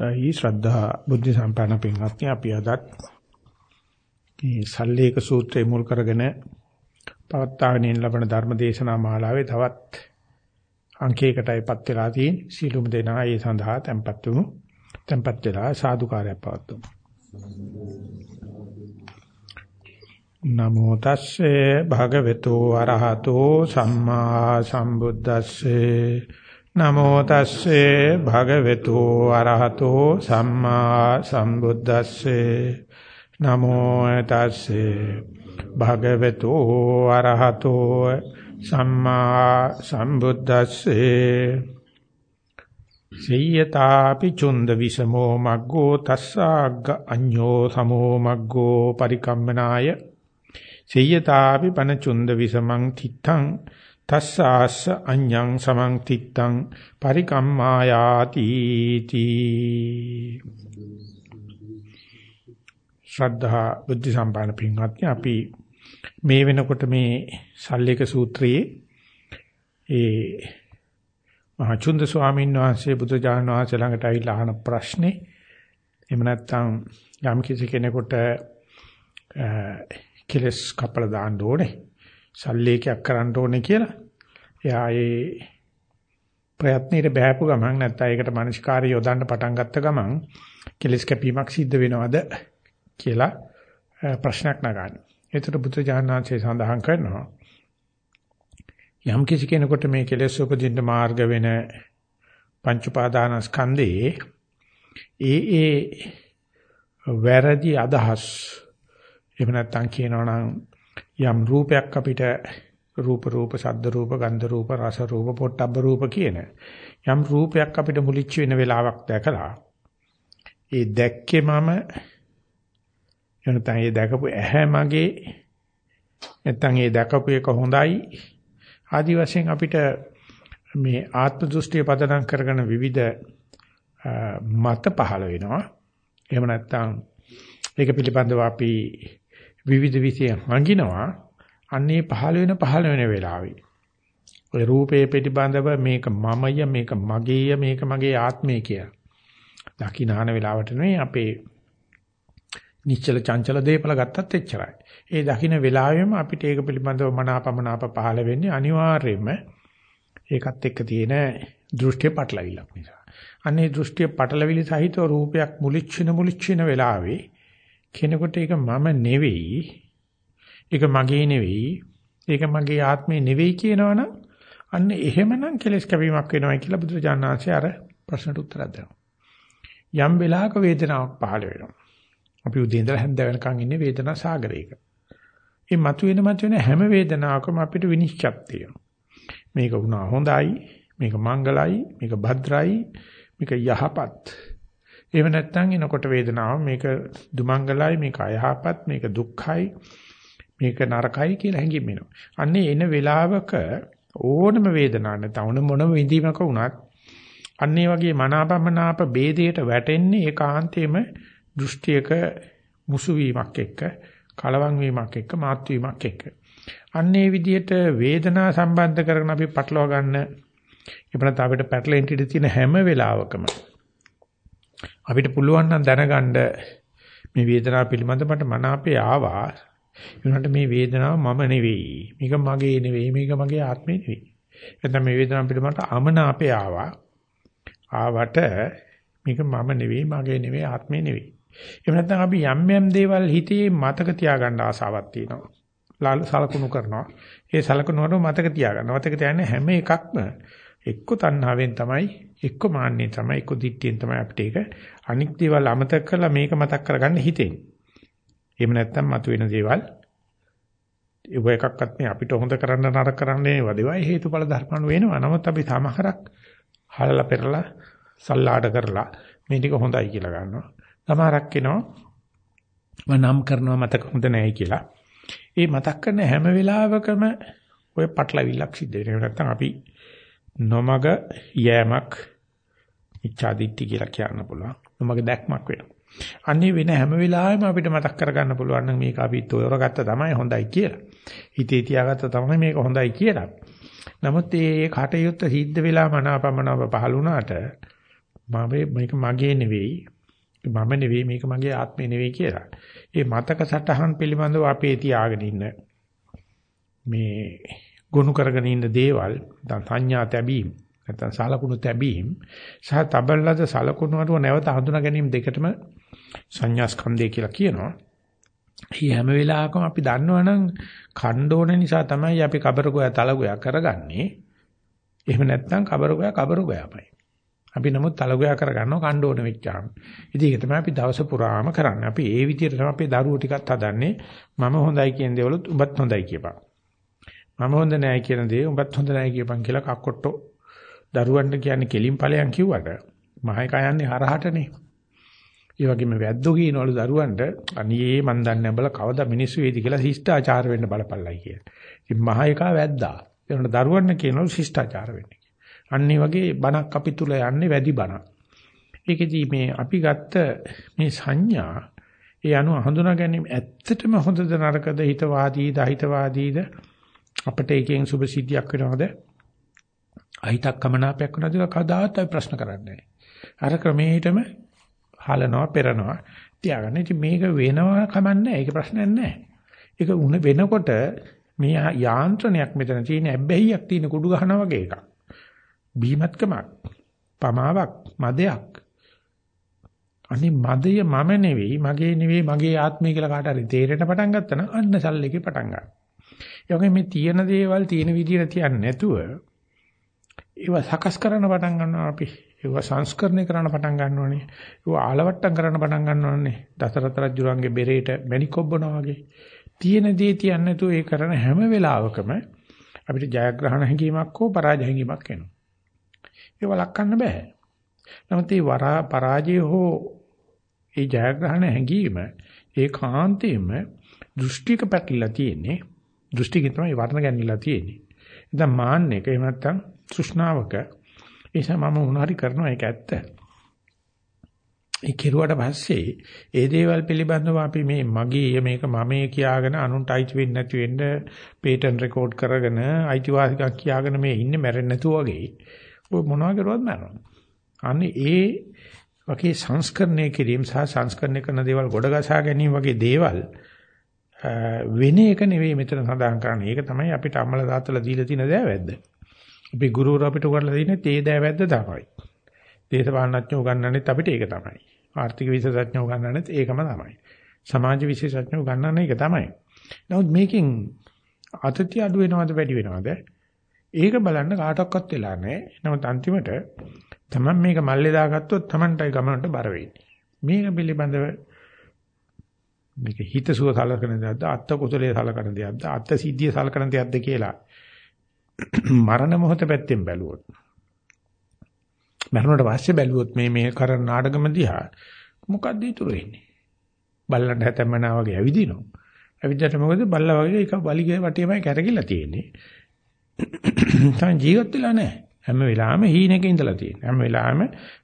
අවසරයි ශ්‍රද්ධා බුද්ධ සම්පන්න පින්වත්නි. අපි අදත් මේ සල්ලේක සූත්‍රය මුල් කරගෙන පවත්වාගෙන ලබන ධර්ම දේශනා මාලාවේ තවත් අංකයකටයිපත් වෙලා තියෙන සීලුම දෙනා ඒ සඳහා tempත් වුණු tempත් වෙලා සාදුකාරයක් පවත්වමු. නමෝ තස්සේ භගවතු අරහතෝ සම්මා සම්බුද්දස්සේ නමෝ තස්සේ භගවතු අරහතෝ සම්මා සම්බුද්දස්සේ. නමෝ තස්සේ භගවතු අරහතෝ සම්මා සම්බුද්දස්සේ. සියතාපි චුන්ද විසමෝ මග්ගෝ තස්සාග්ග අඤ්ඤෝ සමෝ මග්ගෝ පරිකම්මනාය. සියතාපි පන චුන්ද විසමං තිත්තං තස්සාස්ස අඤ්ඤං සමං තිත්තං පරිකම්මායාති තී ශ්‍රද්ධා බුද්ධ සම්පන්න පින්වත්නි අපි මේ වෙනකොට මේ සල්ලේක සූත්‍රයේ ඒ මහචුන්ද ස්වාමීන් වහන්සේ බුදුජානක වහන්සේ ළඟට ඇවිල්ලා අහන ප්‍රශ්නේ එහෙම නැත්නම් යම් කිසි කෙනෙකුට කෙලස් කපලා දාන්න ඕනේ සල්ලේකයක් කරන්න ඕනේ කියලා. එයා ඒ ප්‍රයත්නෙට බහැපු ගමන් නැත්නම් ඒකට මානසිකාරය යොදන්න පටන් ගත්ත ගමන් කෙලස් කැපීමක් සිද්ධ වෙනවද කියලා ප්‍රශ්නයක් නගන්න. ඒතර බුද්ධ ඥානංශය සඳහන් කරනවා. යම් කිසි කෙනෙකුට මේ කෙලෙස් උපදින්න මාර්ග වෙන පංච උපාදාන ස්කන්ධේ ඒ ඒ වැරදි අදහස් එහෙම නැත්නම් කියනවා නම් යම් රූපයක් අපිට රූප රූප ශබ්ද රූප ගන්ධ රූප රස රූප පොට්ටබ්බ රූප කියන යම් රූපයක් අපිට මුලිච්ච වෙන වෙලාවක් දැකලා ඒ දැක්කේ මම එනතන් ඒ දැකපු ඇහැ මගේ නැත්නම් ඒ දැකපු එක හොඳයි. ආදි වශයෙන් අපිට මේ ආත්ම දෘෂ්ටිය පදනම් කරගෙන විවිධ මත පහළ වෙනවා. එහෙම නැත්නම් ඒක පිළිබඳව අපි විවිධ විෂය හංගිනවා. අන්නේ පහළ වෙන පහළ වෙන වෙලාවේ ඔය රූපේ පිටිබඳව මේක මමය මේක මගේය මේක මගේ ආත්මය කිය. දකින්නාන වෙලාවට නෙවෙයි අපේ නිශ්චල චංචල දේපල ගත්තත් එච්චරයි. ඒ දකින්න වෙලාවෙම අපිට ඒක පිළිබඳව මනාපමනාප පහළ වෙන්නේ අනිවාර්යයෙන්ම ඒකත් එක්ක තියෙන දෘෂ්ටිය පටලවිලක් නිසා. අන්නේ දෘෂ්ටිය පටලවිලි සහිතව රූපයක් මුලිච්චින මුලිච්චින වෙලාවේ කෙනෙකුට ඒක මම නෙවෙයි ඒක මගේ නෙවෙයි ඒක මගේ ආත්මේ නෙවෙයි කියනවනම් අන්න එහෙමනම් කෙලස් කැවීමක් වෙනවා කියලා බුදුරජාණන්සේ අර ප්‍රශ්නට උත්තර දෙනවා. යම් වෙලාවක වේදනාවක් පහළ වෙනවා. අපි උදේ ඉඳලා හැන්ද වෙනකන් ඉන්නේ වේදනා සාගරයක. මේ මතුවෙන මතුවෙන හැම වේදනාවකම අපිට විනිශ්චයක් තියෙනවා. මේක වුණා හොඳයි, මේක මංගලයි, මේක භද්‍රයි, මේක යහපත්. එහෙම නැත්නම් එනකොට වේදනාව මේක දුමංගලයි මේක අයහපත් මේක දුක්ඛයි මේක නරකයි කියලා හැඟීම් එනවා. අන්නේ එන වෙලාවක ඕනම වේදනාවක් නැත්නම් මොනම විඳීමක වුණත් අන්නේ වගේ මනාපමනාප ભેදයට වැටෙන්නේ ඒකාන්තයෙන්ම දෘෂ්ටියක මුසු වීමක් එක්ක කලවම් වීමක් එක්ක මාත් වීමක් එක්ක. අන්නේ විදිහට වේදනා සම්බන්ධ කරගෙන අපි පටලවා ගන්න එපමණ අපිට පැටලෙන්න ඉඩ තියෙන හැම වෙලාවකම අපිට පුළුවන් නම් දැනගන්න මේ වේදනාව පිළිබඳ මට මනාපේ ආවා. ඒනට මේ වේදනාව මම නෙවෙයි. මේක මගේ නෙවෙයි. මේක මගේ ආත්මේ නෙවෙයි. එතන මේ වේදනාව පිළිබඳ අමනාපේ ආවා. ආවට මේක මම නෙවෙයි, මගේ නෙවෙයි, ආත්මේ නෙවෙයි. එහෙම නැත්නම් අපි යම් යම් දේවල් හිතේ මතක තියාගන්න ආසාවක් තියෙනවා. ලාල සලකුණු කරනවා. ඒ සලකුණු මතක තියාගන්න. මතක තියාගන්න හැම එකක්ම එක්ක තණ්හාවෙන් තමයි එක්ක මාන්නෙන් තමයි එක්ක දිට්ඨියෙන් තමයි අපිට ඒක අනික් දේවල් අමතක කරලා මේක මතක් කරගන්න හිතෙන්නේ. එහෙම නැත්නම් මතුවෙන දේවල් ඒව එකක්වත් මේ අපිට හොඳ කරන්න නරක කරන්නේ වදේවයි හේතුඵල ධර්මණු වෙනවා. නමුත් අපි සමහරක් හලලා පෙරලා සල්ලාඩ කරලා මේ ටික හොඳයි කියලා ගන්නවා. සමහරක් එනවා මම නම් කරනවා මතක හොඳ නැහැ කියලා. ඒ මතක් කරන හැම වෙලාවකම ඔය පටලවිල්ලක් සිද්ධ වෙනවා. නැත්නම් අපි නොමග යෑමක් ඉච්ඡාදිට්ඨි කියලා කියන්න පුළුවන්. නොමග දැක්මක් වෙනවා. අන්නේ වෙන හැම වෙලාවෙම අපිට මතක් කරගන්න පුළුවන් නම් මේක අපි තෝරගත්ත තමයි හොඳයි කියලා. හිතේ තියාගත්ත තමයි මේක හොඳයි කියලා. නමුත් මේ කටයුත්ත සිද්ධ වෙලා මනාපමනාප පහළ වුණාට මේක මගේ නෙවෙයි මම නෙවෙයි මේක මගේ ආත්මය නෙවෙයි කියලා. ඒ මතක සටහන් පිළිබඳව අපේ තියාගෙන ඉන්න මේ ගොනු කරගෙන ඉන්න දේවල් දැන් සංඥා තැබීම් නැත්නම් සලකුණු තැබීම් සහ තබල්ලද සලකුණු වල නැවත හඳුනා ගැනීම දෙකටම සංඥා ස්කන්ධය කියලා කියනවා. මේ හැම වෙලාවකම අපි දන්නවනම් ඛණ්ඩෝන නිසා තමයි අපි කබරගෝයා තලගෝයා කරගන්නේ. එහෙම නැත්නම් කබරගෝයා කබරගෝයාමයි. අපි නමුත් තලගෝයා කරගන්නවා ඛණ්ඩෝන වෙච්චාම. ඉතින් ඒක තමයි අපි දවස පුරාම කරන්නේ. අපි ඒ විදිහට තමයි අපේ දරුවෝ ටිකත් හදන්නේ. මම හොඳයි කියන දේවලුත් උඹත් හොඳයි කියපන්. මම හොඳ නැහැ කියන දේ උඹත් හොඳ නැහැ කියපන් කියලා කක්කොට්ටෝ දරුවන්ට කියන්නේ කෙලින් ඵලයන් කිව්වට මහේක යන්නේ හරහටනේ. ඒ වගේම වැද්දෝ කියනවලු දරුවන්ට අනියේ මන් දන්නේ බල කවදා මිනිස්සු වේදි කියලා ශිෂ්ටාචාර වෙන්න බලපල්ලයි කියලා. ඉතින් මහේකා වැද්දා. ඒකට දරුවන්ට කියනවලු ශිෂ්ටාචාර වෙන්න. අන්න වගේ බණක් අපි තුල යන්නේ වැඩි බණක්. ඒකෙදි මේ අපි ගත්ත මේ සංඥා ඒ අනුව හඳුනා ගැනීම ඇත්තටම හොඳද නරකද හිතවාදීද අහිතවාදීද අපිට එකෙන් සුභ සිද්ධියක් වෙනවද අහිතක් කමනාපයක් වෙනවද කියලා කවදාවත් අපි ප්‍රශ්න කරන්නේ අර ක්‍රමයටම හලනවා පෙරනවා තියාගන්න. ඉතින් මේක වෙනවා කමන්නේ ඒක ප්‍රශ්නයක් නැහැ. ඒක උන වෙනකොට මේ යාන්ත්‍රණයක් මෙතන තියෙන ඇබ්බැහියක් තියෙන කුඩු ගහනවා වගේ එකක්. බීමත්කමක්, පමාවක්, මදයක්. අනේ මදය මම නෙවෙයි, මගේ නෙවෙයි, මගේ ආත්මය කියලා කාට හරි තේරෙන්න පටන් ගත්තා නම් අන්න සල්ලේකේ පටන් ගන්නවා. ඒ වගේ මේ තියෙන දේවල් තියෙන විදිහට තියන්නේ නැතුව ඒවා සකස් කරන්න පටන් ගන්නවා අපි. ඒවා සංස්කරණය කරන්න පටන් ගන්නවනේ. ඒවා ආලවට්ටම් කරන්න පටන් ගන්නවනේ. දසරත රජුරන්ගේ බෙරේට මණිකොබ්බනවා වගේ. තියෙන දේ තියන්නේ නැතුව ඒ කරන හැම වෙලාවකම අපිට ජයග්‍රහණ හැඟීමක් හෝ පරාජය හැඟීමක් එනවා. ඒව ලක්කන්න බෑ. නමුත් මේ වරා පරාජය හෝ ඒ ජයග්‍රහණ හැඟීම ඒකාන්තයෙන්ම දෘෂ්ටික පැටලලා තියෙන්නේ. දෘෂ්ටිකෙන් තමයි වර්ණ ගැන්විලා තියෙන්නේ. දැන් මාන්නයක එහෙම නැත්නම් තෘෂ්ණාවක ඒ නිසා මම උනාරි කරනවා ඒක ඇත්ත. ඒ කෙරුවට පස්සේ ඒ දේවල් පිළිබඳව අපි මේ මගේ මේක මමේ කියාගෙන අනුන්ට අයිති වෙන්නේ නැති වෙන්න පේටන්ට් රෙකෝඩ් කරගෙන අයිතිවාසිකම් කියාගෙන මේ ඉන්නේ මැරෙන්නේ නැතුව වගේ. ඔය මොනවා කරුවත් මැරෙනවා. අනේ ඒ වගේ සංස්කරණය කිරීම සහ සංස්කරණය කරන දේවල් ගොඩගසා ගැනීම වගේ දේවල් වෙන එක නෙවෙයි මෙතන සඳහන් කරන්නේ. ඒක තමයි අපිට අම්මලා තාත්තලා දීලා තියෙන දෑවැද්ද. අපි ගුරුවරු අපිට උගන්ලා දෙන්නේ තේ දෑවැද්ද තමයි. දේශපාලනඥයෝ උගන්වන්නේත් අපිට ඒක තමයි. ආර්ථික විශේෂඥයෝ උගන්වන්නේත් ඒකම තමයි. සමාජ විශේෂඥයෝ උගන්වන්නේ ඒක තමයි. නමුත් මේකෙන් අතති අඩු වෙනවද වැඩි වෙනවද? ඒක බලන්න කාටවත් වෙලා නැහැ. නමුත් අන්තිමට තමන් මේක මල්ලේ දාගත්තොත් තමන්ටයි ගමනට බර වෙන්නේ. මේක පිළිබඳව මේක හිතසුව සලකන දෙයක්ද අත්ත කුසලයේ සලකන දෙයක්ද අත්ත සිද්ධිය සලකන දෙයක්ද කියලා මරණ මොහොත පැත්තෙන් බැලුවොත්. මරණයට පස්සේ බැලුවොත් මේ මේ කරන නාටකම දිහා මොකද්ද ඉතුරු වෙන්නේ? බල්ලන්ට හැතැම්මනා වගේ ඇවිදිනවා. ඇවිද්දට මොකද බල්ලා වගේ එක බලිගේ වටේමයි කැරකිලා තියෙන්නේ. තාම ජීවත් වෙලා නැහැ. හැම වෙලාවෙම හීනෙක ඉඳලා තියෙන හැම වෙලාවෙම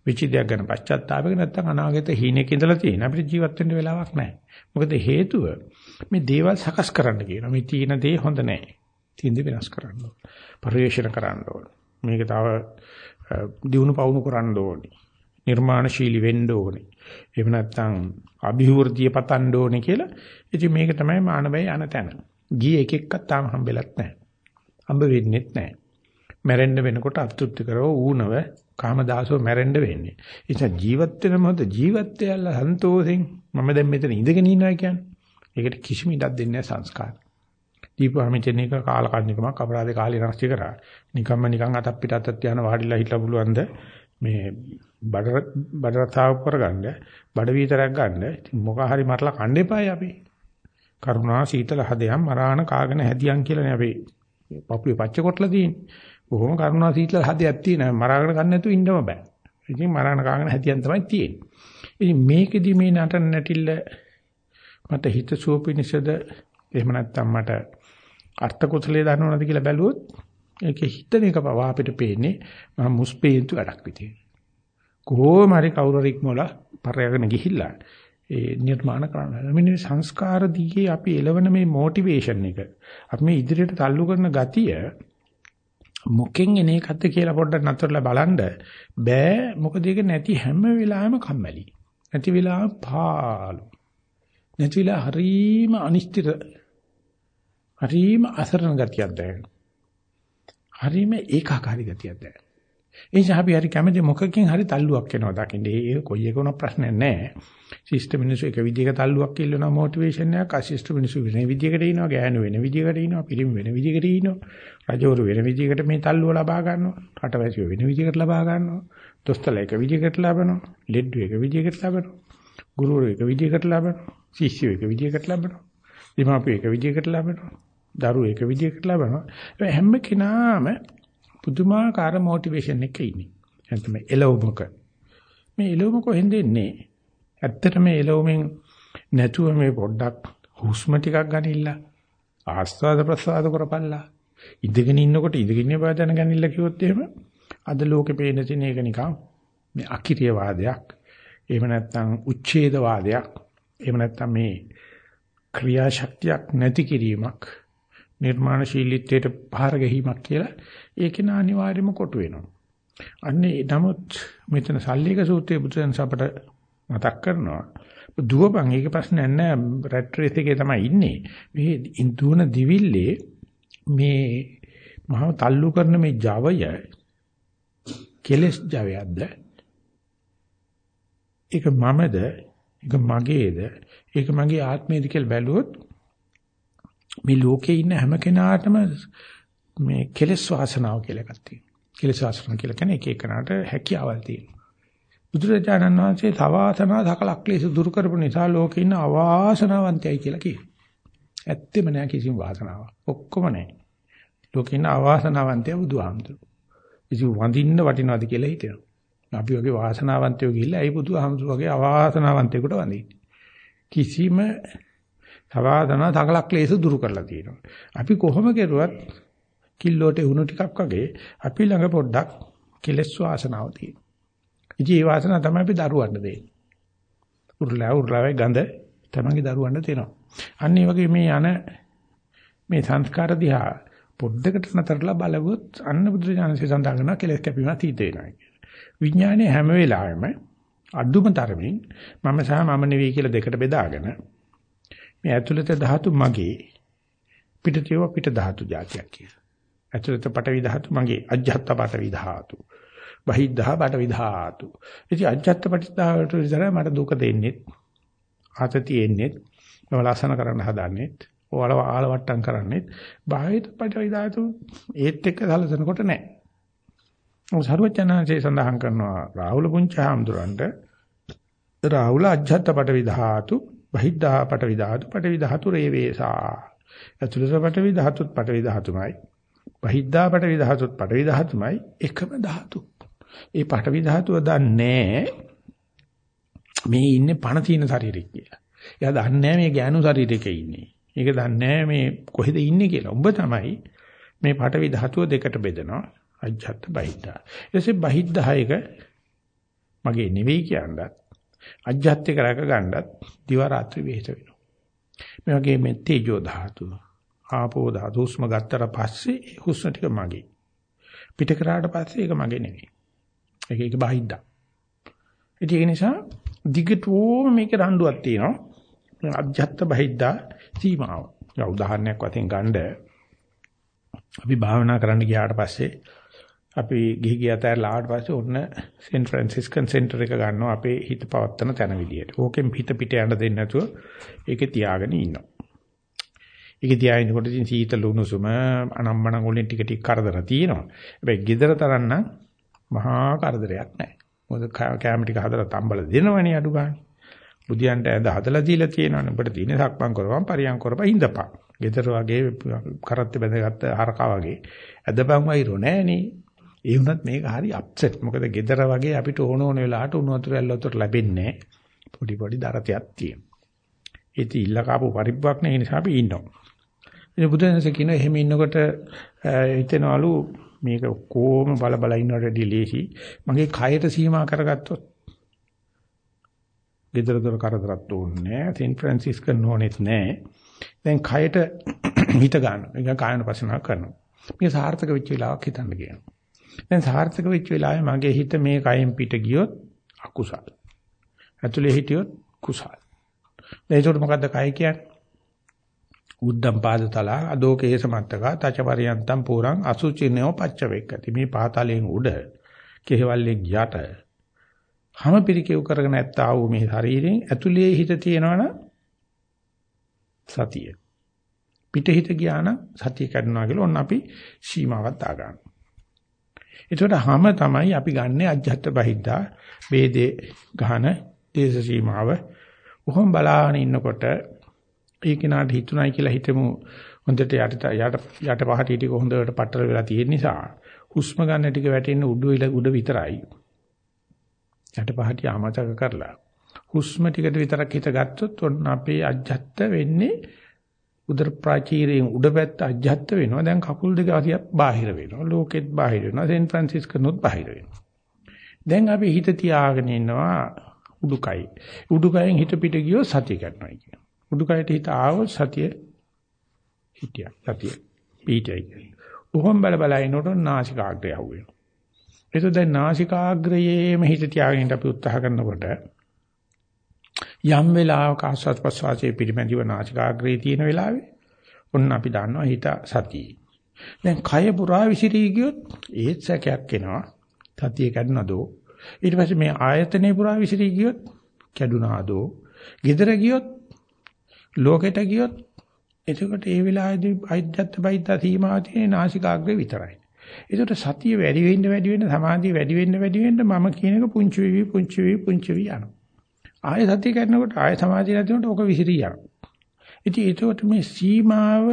විචිතයක් ගැන පශ්චාත්තාපයක නැත්තම් අනාගත හීනෙක ඉඳලා තියෙන. අපිට ජීවත් වෙන්න වෙලාවක් නැහැ. මොකද හේතුව මේ දේවල් සකස් කරන්න කියනවා. මේ තියෙන දේ හොඳ නැහැ. තියෙන දේ වෙනස් කරන්න ඕන පරිවේෂණ කරන්න ඕන මේක තව දිනු පවුණු කරන්න ඕනේ. නිර්මාණශීලී වෙන්න ඕනේ. එහෙම නැත්නම් අභිවෘද්ධිය පතන්න ඕනේ කියලා. ඉතින් මේක තමයි මානවය යන තැන. ගියේ එක එක්කත් තාම හම්බෙලත් නැහැ. හම්බ වෙන්නෙත් නැහැ. මැරෙන්න වෙනකොට අතෘප්ති කරව ඌනව කාමදාසෝ මැරෙන්න වෙන්නේ. ඒ නිසා ජීවත් වෙන මොහොත ජීවත් වෙලා සන්තෝෂෙන් මම දැන් මෙතන ඉඳගෙන ඉන්නවා කියන්නේ. ඒකට කිසිම ඉඩක් දෙන්නේ නැහැ සංස්කාර. දීපුවාමින් එක කාලකන්නිකමක් අපරාධේ කාලේ නැස්ති කරා. නිකම්ම නිකන් අතක් පිට අතක් තියාන වාඩිලා හිටලා පුළුවන්ද මේ බඩ බඩ රතාව කරගන්න බඩ විතරක් ගන්න. ඉතින් මොකක් හරි මරලා කන්න එපායි අපි. කරුණා සීතල හදයන් මරාණ කාගෙන හැදියන් කියලානේ අපි පපුවේ පච්ච කොටලා තියෙන්නේ. බොහොම කරුණා සීතල හදයක් තියෙනවා. මරාගෙන ගන්න නැතුව ඉන්නම බෑ. ඉතින් මරාණ කාගෙන හැදියන් තමයි තියෙන්නේ. ඉතින් මේකෙදි මේ නටන නැටිල්ල මට හිත සුවපිනිසද එහෙම නැත්නම් මට අර්ථ කුසලයේ දන්නවද කියලා බැලුවොත් ඒකේ හිතන එක පවා අපිට පේන්නේ මහා මුස්පේන්තු වැඩක් විදියට. කොහොම හරි කවුරු හරි ඉක්මවලා පරයගෙන ගිහිල්ලා ඒ නිර්මාණ කරන්න. මෙන්න සංස්කාර දිගේ අපි එළවන මේ මොටිවේෂන් එක අපි මේ ඉදිරියට තල්ලු කරන ගතිය මොකෙන් එන එකක්ද කියලා පොඩ්ඩක් නතරලා බලන්න බෑ මොකද ඒක නැති හැම වෙලාවෙම කම්මැලි නැති වෙලාව පාළු නැති වෙලාව හරීම අනිශ්චිත හරීම අසරණ ගතියක් දැනෙනවා හරීම ඒකාකාරී ගතියක් දැනෙනවා ඒ නිසා අපි හරි කැමති මොකකින් හරි තල්ලුවක් එනවා දකින්න. ඒ කොයි එක උනත් ප්‍රශ්නයක් නැහැ. ශිෂ්ට මිනිස්සු එක විදිහක තල්ලුවක් ඉල්ලනවා මොටිවේෂන් එකක්. අශිෂ්ට මිනිස්සු වෙන විදිහකට ඉනවා. ගෑනු වෙන විදිහකට ඉනවා. පිරිමි වෙන විදිහකට ඉනවා. රජවරු වෙන විදිහකට මේ තල්ලුව ලබා ගන්නවා. රටවැසියෝ වෙන විදිහකට ලබා ගන්නවා. දොස්තරලා එක විදිහකට ලබනවා. ලෙඩ්ඩු එක විදිහකට ලබනවා. ගුරුවරු එක විදිහකට ලබනවා. ශිෂ්‍යයෝ එක විදිහකට ලබනවා. දීමාපිය එක විදිහකට ලබනවා. දරුවෝ එක විදිහකට ලබනවා. හැම කෙනාම පුදුමාකාර මොටිවේෂන් එකක ඉන්නේ. නැත්නම් එළවුමක. මේ එළවුම කොහෙන්ද එන්නේ? ඇත්තට මේ එළවුමෙන් නැතුව මේ පොඩ්ඩක් හුස්ම ටිකක් ගනින්න ආස්වාද ප්‍රසආද කරපල්ලා. ඉඳගෙන ඉන්නකොට ඉඳගෙන ඉන්න බව දැනගනින්න කිව්වොත් එහෙම අද ලෝකේ පේන තියෙන එක නිකන් මේ අකිරිය වාදයක්. එහෙම නැත්නම් උච්ඡේද වාදයක්. එහෙම නැත්නම් මේ ක්‍රියාශක්තියක් නැති කිරීමක්. නිර්මාණශීලීත්වයට පහර ගැනීමක් කියලා ඒක නා අනිවාර්යයෙන්ම කොටු වෙනවා. අන්නේ නමුත් මෙතන සල්ලේක සූත්‍රයේ බුදුන් අපට මතක් කරනවා. දුවපන් ඒක ප්‍රශ්නයක් නෑ රැට් රේස් එකේ තමයි ඉන්නේ. මේ ඉන්දුවන දිවිල්ලේ මේ මහා තල්ලු කරන මේ Javaය කෙලස් Javaයක්ද? ඒක මමද? ඒක මගේද? ඒක මගේ ආත්මයද කියලා බැලුවොත් මේ ලෝකේ ඉන්න හැම කෙනාටම මේ කෙලෙස් වාසනාව කියලා එකක් තියෙනවා. කෙලෙස් වාසනාව කියලා කියන්නේ එක එකනට හැකියාවල් තියෙනවා. බුදුරජාණන් වහන්සේ සවාසනා සකල ක්ලේශ දුරු කරපු නිසා ලෝකේ ඉන්න අවාසනාවන්තයයි කියලා කියනවා. ඇත්තෙම නෑ කිසිම වාසනාවක්. ඔක්කොම නෑ. ලෝකේ ඉන්න අවාසනාවන්තය බුදුහාමුදුරු. ඉතින් වඳින්න වටිනවද කියලා හිතෙනවා. අපි වගේ වාසනාවන්තයෝ ගිහිල්ලා ඒ බුදුහාමුදුරු වගේ අවාසනාවන්තයෙකුට වඳින්නේ. කිසිම සවාදනා සකල ක්ලේශ දුරු කරලා තියෙනවා. අපි කොහොම කෙරුවත් කිල්ලෝට උණු ටිකක් වගේ අපි ළඟ පොඩ්ඩක් කෙලස් වාසනාව තියෙනවා. ඉතින් ඒ වාසනාව තමයි අපි දරුවන්ට දෙන්නේ. උරුලා උරුලාවේ ගඳ තමන්ගේ දරුවන්ට දෙනවා. අන්න ඒ වගේ මේ යන මේ සංස්කාර දිහා පොඩ්ඩකට නතරලා බලවොත් අන්න බුදුරජාණන්සේ සඳහන් කරන කෙලස් කැපීම තීත වෙනවා කියලා. විඥානයේ හැම වෙලාවෙම අඩුම තරමින් මම සහ මම නෙවෙයි කියලා දෙකට බෙදාගෙන මේ ඇතුළත ධාතු මගේ පිටතියව පිට ධාතු જાතියක් කියලා. ඇතුළත පටවි ධාතු මගේ අජ්ජත් පටවි ධාතු. බහිද්ධා පටවි ධාතු. ඉතින් අජ්ජත් පටිධාතු විතරයි මට දුක දෙන්නේ. ආතතිය එන්නේ. මම ලස්සන කරන්න හදන්නේ. ඔයාලව ආලවට්ටම් කරන්නේ. බාහිර පටවි ධාතු ඒත් එක්ක සැලසනකොට නැහැ. සර්වඥාන්සේ සඳහන් කරනවා රාහුල පුංචාම්දුරන්ට රාහුල අජ්ජත් පටවි ධාතු බහිද්ධා පටවි ධාතු පටවි ධාතු රේවේසා. ඇතුළත පටවි ධාතුත් පටවි ධාතුමයි. බහිද්ධා පටවි ධාතුත් පටවි ධාතුමයි එකම ධාතු. ඒ පටවි ධාතුව දන්නේ මේ ඉන්නේ පණ තියෙන ශරීරෙක කියලා. එයා දන්නේ මේ ගෑනු ශරීරෙක ඉන්නේ. ඒක දන්නේ මේ කොහෙද ඉන්නේ කියලා. උඹ තමයි මේ පටවි ධාතුව දෙකට බෙදනවා. අජ්ජත් බහිද්ධා. ඊටසේ බහිද්ධා එක මගේ නෙවෙයි කියනවත් අජ්ජත් එක රැක ගන්නත් දිවා රාත්‍රී වෙහෙස වෙනවා. මේ වගේ මේ තේජෝ ධාතුව, ආපෝ ධාතු හුස්ම ගත්තට පස්සේ හුස්ම ටික මගේ. පිට කරාට පස්සේ ඒක මගේ නෙවෙයි. ඒක ඒක බහිද්දා. ඒක නිසා දිගටම මේක රණ්ඩුවක් තියෙනවා. අජ්ජත් බහිද්දා සීමාව. උදාහරණයක් වශයෙන් ගන්න අපි භාවනා කරන්න ගියාට පස්සේ අපි ගිහි ගිය අතහැරලා ආවට පස්සේ ඔන්න සෙන් ෆ්‍රැන්සිස්කන් සෙන්ටර් එක ගන්නවා අපේ හිත පවත්තන තැන විදියට. ඕකෙන් හිත පිට යන්න දෙන්නේ නැතුව ඒකේ තියාගෙන ඉන්නවා. ඒකේ තියාගෙනකොට ඉතින් සීතල උණුසුම අනම්මන වලින් ටික ටික කරදර තියෙනවා. හැබැයි gedara තරන්න මහා කරදරයක් නැහැ. මොකද කැම ටික හදලා තම්බල දෙනවනේ අඩු ගන්න. බුදියන්ට ඇඳ හදලා දීලා තියෙනවනේ. ඔබට තියෙන සක්මන් කරපම් පරියන් කරපම් ඉඳපන්. gedara වගේ කරත් බැඳගත්ත හරකා වගේ ඇදපන් වෛරෝ නෑනේ. ඒ වුණත් මේක හරි අප්සෙට්. මොකද gedara වගේ අපිට ඕන ඕන වෙලාවට උණු වතුර ඇල්ල වතුර ලැබෙන්නේ පොඩි පොඩි දරතයක් තියෙනවා. ඒක ඉල්ල කාපු පරිප්පුවක් නේ නිසා අපි ඉන්නවා. ඉතින් බුදුන්සේ කියන එහෙම ඉන්නකොට හිතෙනවලු මේක කොහොම බල බල ඉන්නවට ලේසි. මගේ කයට සීමා කරගත්තොත් gedara දොර කරදරත් ඕනේ නැහැ. සෙන් ෆ්‍රැන්සිස්කන් නෝනෙත් නැහැ. දැන් කයට හිත ගන්න. ඒක කායන පසනාව කරනවා. මේක සාර්ථක වෙච්ච වෙලාවක් හිතන්න කියනවා. දැන් සාර්ථක වෙච්ච වෙලාවේ මගේ හිත මේ කයෙන් පිට ගියොත් අකුසල්. ඇතුලේ හිටියොත් කුසල්. දැන් ඒකට මොකද්ද කය කියන්නේ? උද්දම් පාදතල අදෝකේ සමත්තක තචපරියන්තම් පුරං අසුචිනෝ පච්චවෙක්කති. මේ පාතලයෙන් උඩ කෙහෙවල්ලෙන් යට හැම පිරිකෙව් කරගෙන ඇත්තා වූ මේ ශරීරයෙන් ඇතුලේ හිත තියෙනවනම් සතිය. පිටහිත ගියා නම් සතිය කඩනවා කියලා ඔන්න අපි සීමාවක් දාගන්නවා. ඒකට හැම තමයි අපි ගන්නෙ අජ්ජත් බහිද්දා වේදේ ගහන දේශ සීමාව. උහුම් බලාගෙන ඉන්නකොට ඒ කෙනාට හිතුණයි කියලා හිතමු හොඳට යට යට යට පහට ටික හොඳට පట్టල වෙලා තියෙන නිසා හුස්ම ගන්න ටික වැටෙන්න උඩ උඩ විතරයි. යට පහට ආමතක කරලා හුස්ම ටිකට විතරක් හිත ගත්තොත් ඔන්න අපේ අජ්ජත් වෙන්නේ උදර ප්‍රාචීරයෙන් උඩ පැත්ත අජ්ජත් වෙනවා. දැන් කකුල් දෙක හරියක් බාහිර වෙනවා. ලෝකෙත් බාහිර වෙනවා. සෙන් ෆ්‍රැන්සිස්කෝනොත් බාහිර වෙනවා. දැන් අපි හිත තියාගෙන ඉන්නවා උඩුකයි. උඩුකයෙන් හිත පිට ගියොත් සතිය ගන්නවා කියන. උඩුකයට හිත ආවොත් සතිය හිටියා. සතිය පිටයි කියන. උහුම් බල බල ඉනොට නාසිකාග්‍රය අහුවෙනවා. ඒක දැන් නාසිකාග්‍රයේම හිත තියාගෙන අපි උත්සාහ කරනකොට යම් වෙලාවක ආස්වාද ප්‍රසවාසයේ පිළිමැදිව නාසිකාග්‍රේ තියෙන වෙලාවේ ඔන්න අපි දන්නවා හිත සතියේ. දැන් කය පුරා විසිරී ගියොත් ඒත් සැකයක් එනවා. සතිය කැඩුනදෝ. ඊට පස්සේ මේ ආයතනේ පුරා විසිරී ගියොත් කැඩුනාදෝ. gedara ගියොත් ලෝකෙට ගියොත් එතකොට ඒ වෙලාවේදී අයිද්දත් බයිද්ද සීමාව තියෙන නාසිකාග්‍රේ විතරයි. ඒකට සතිය වැඩි වෙන්න වැඩි වෙන්න සමාධිය වැඩි වෙන්න වැඩි වෙන්න මම කියන එක පුංචි වෙවි පුංචි වෙවි පුංචි වෙවි යනවා. ආය සතිය කරනකොට ආය සමාධිය නැතිනකොට ඕක විසිරී යනවා. ඉතින් ඒකට මේ සීමාව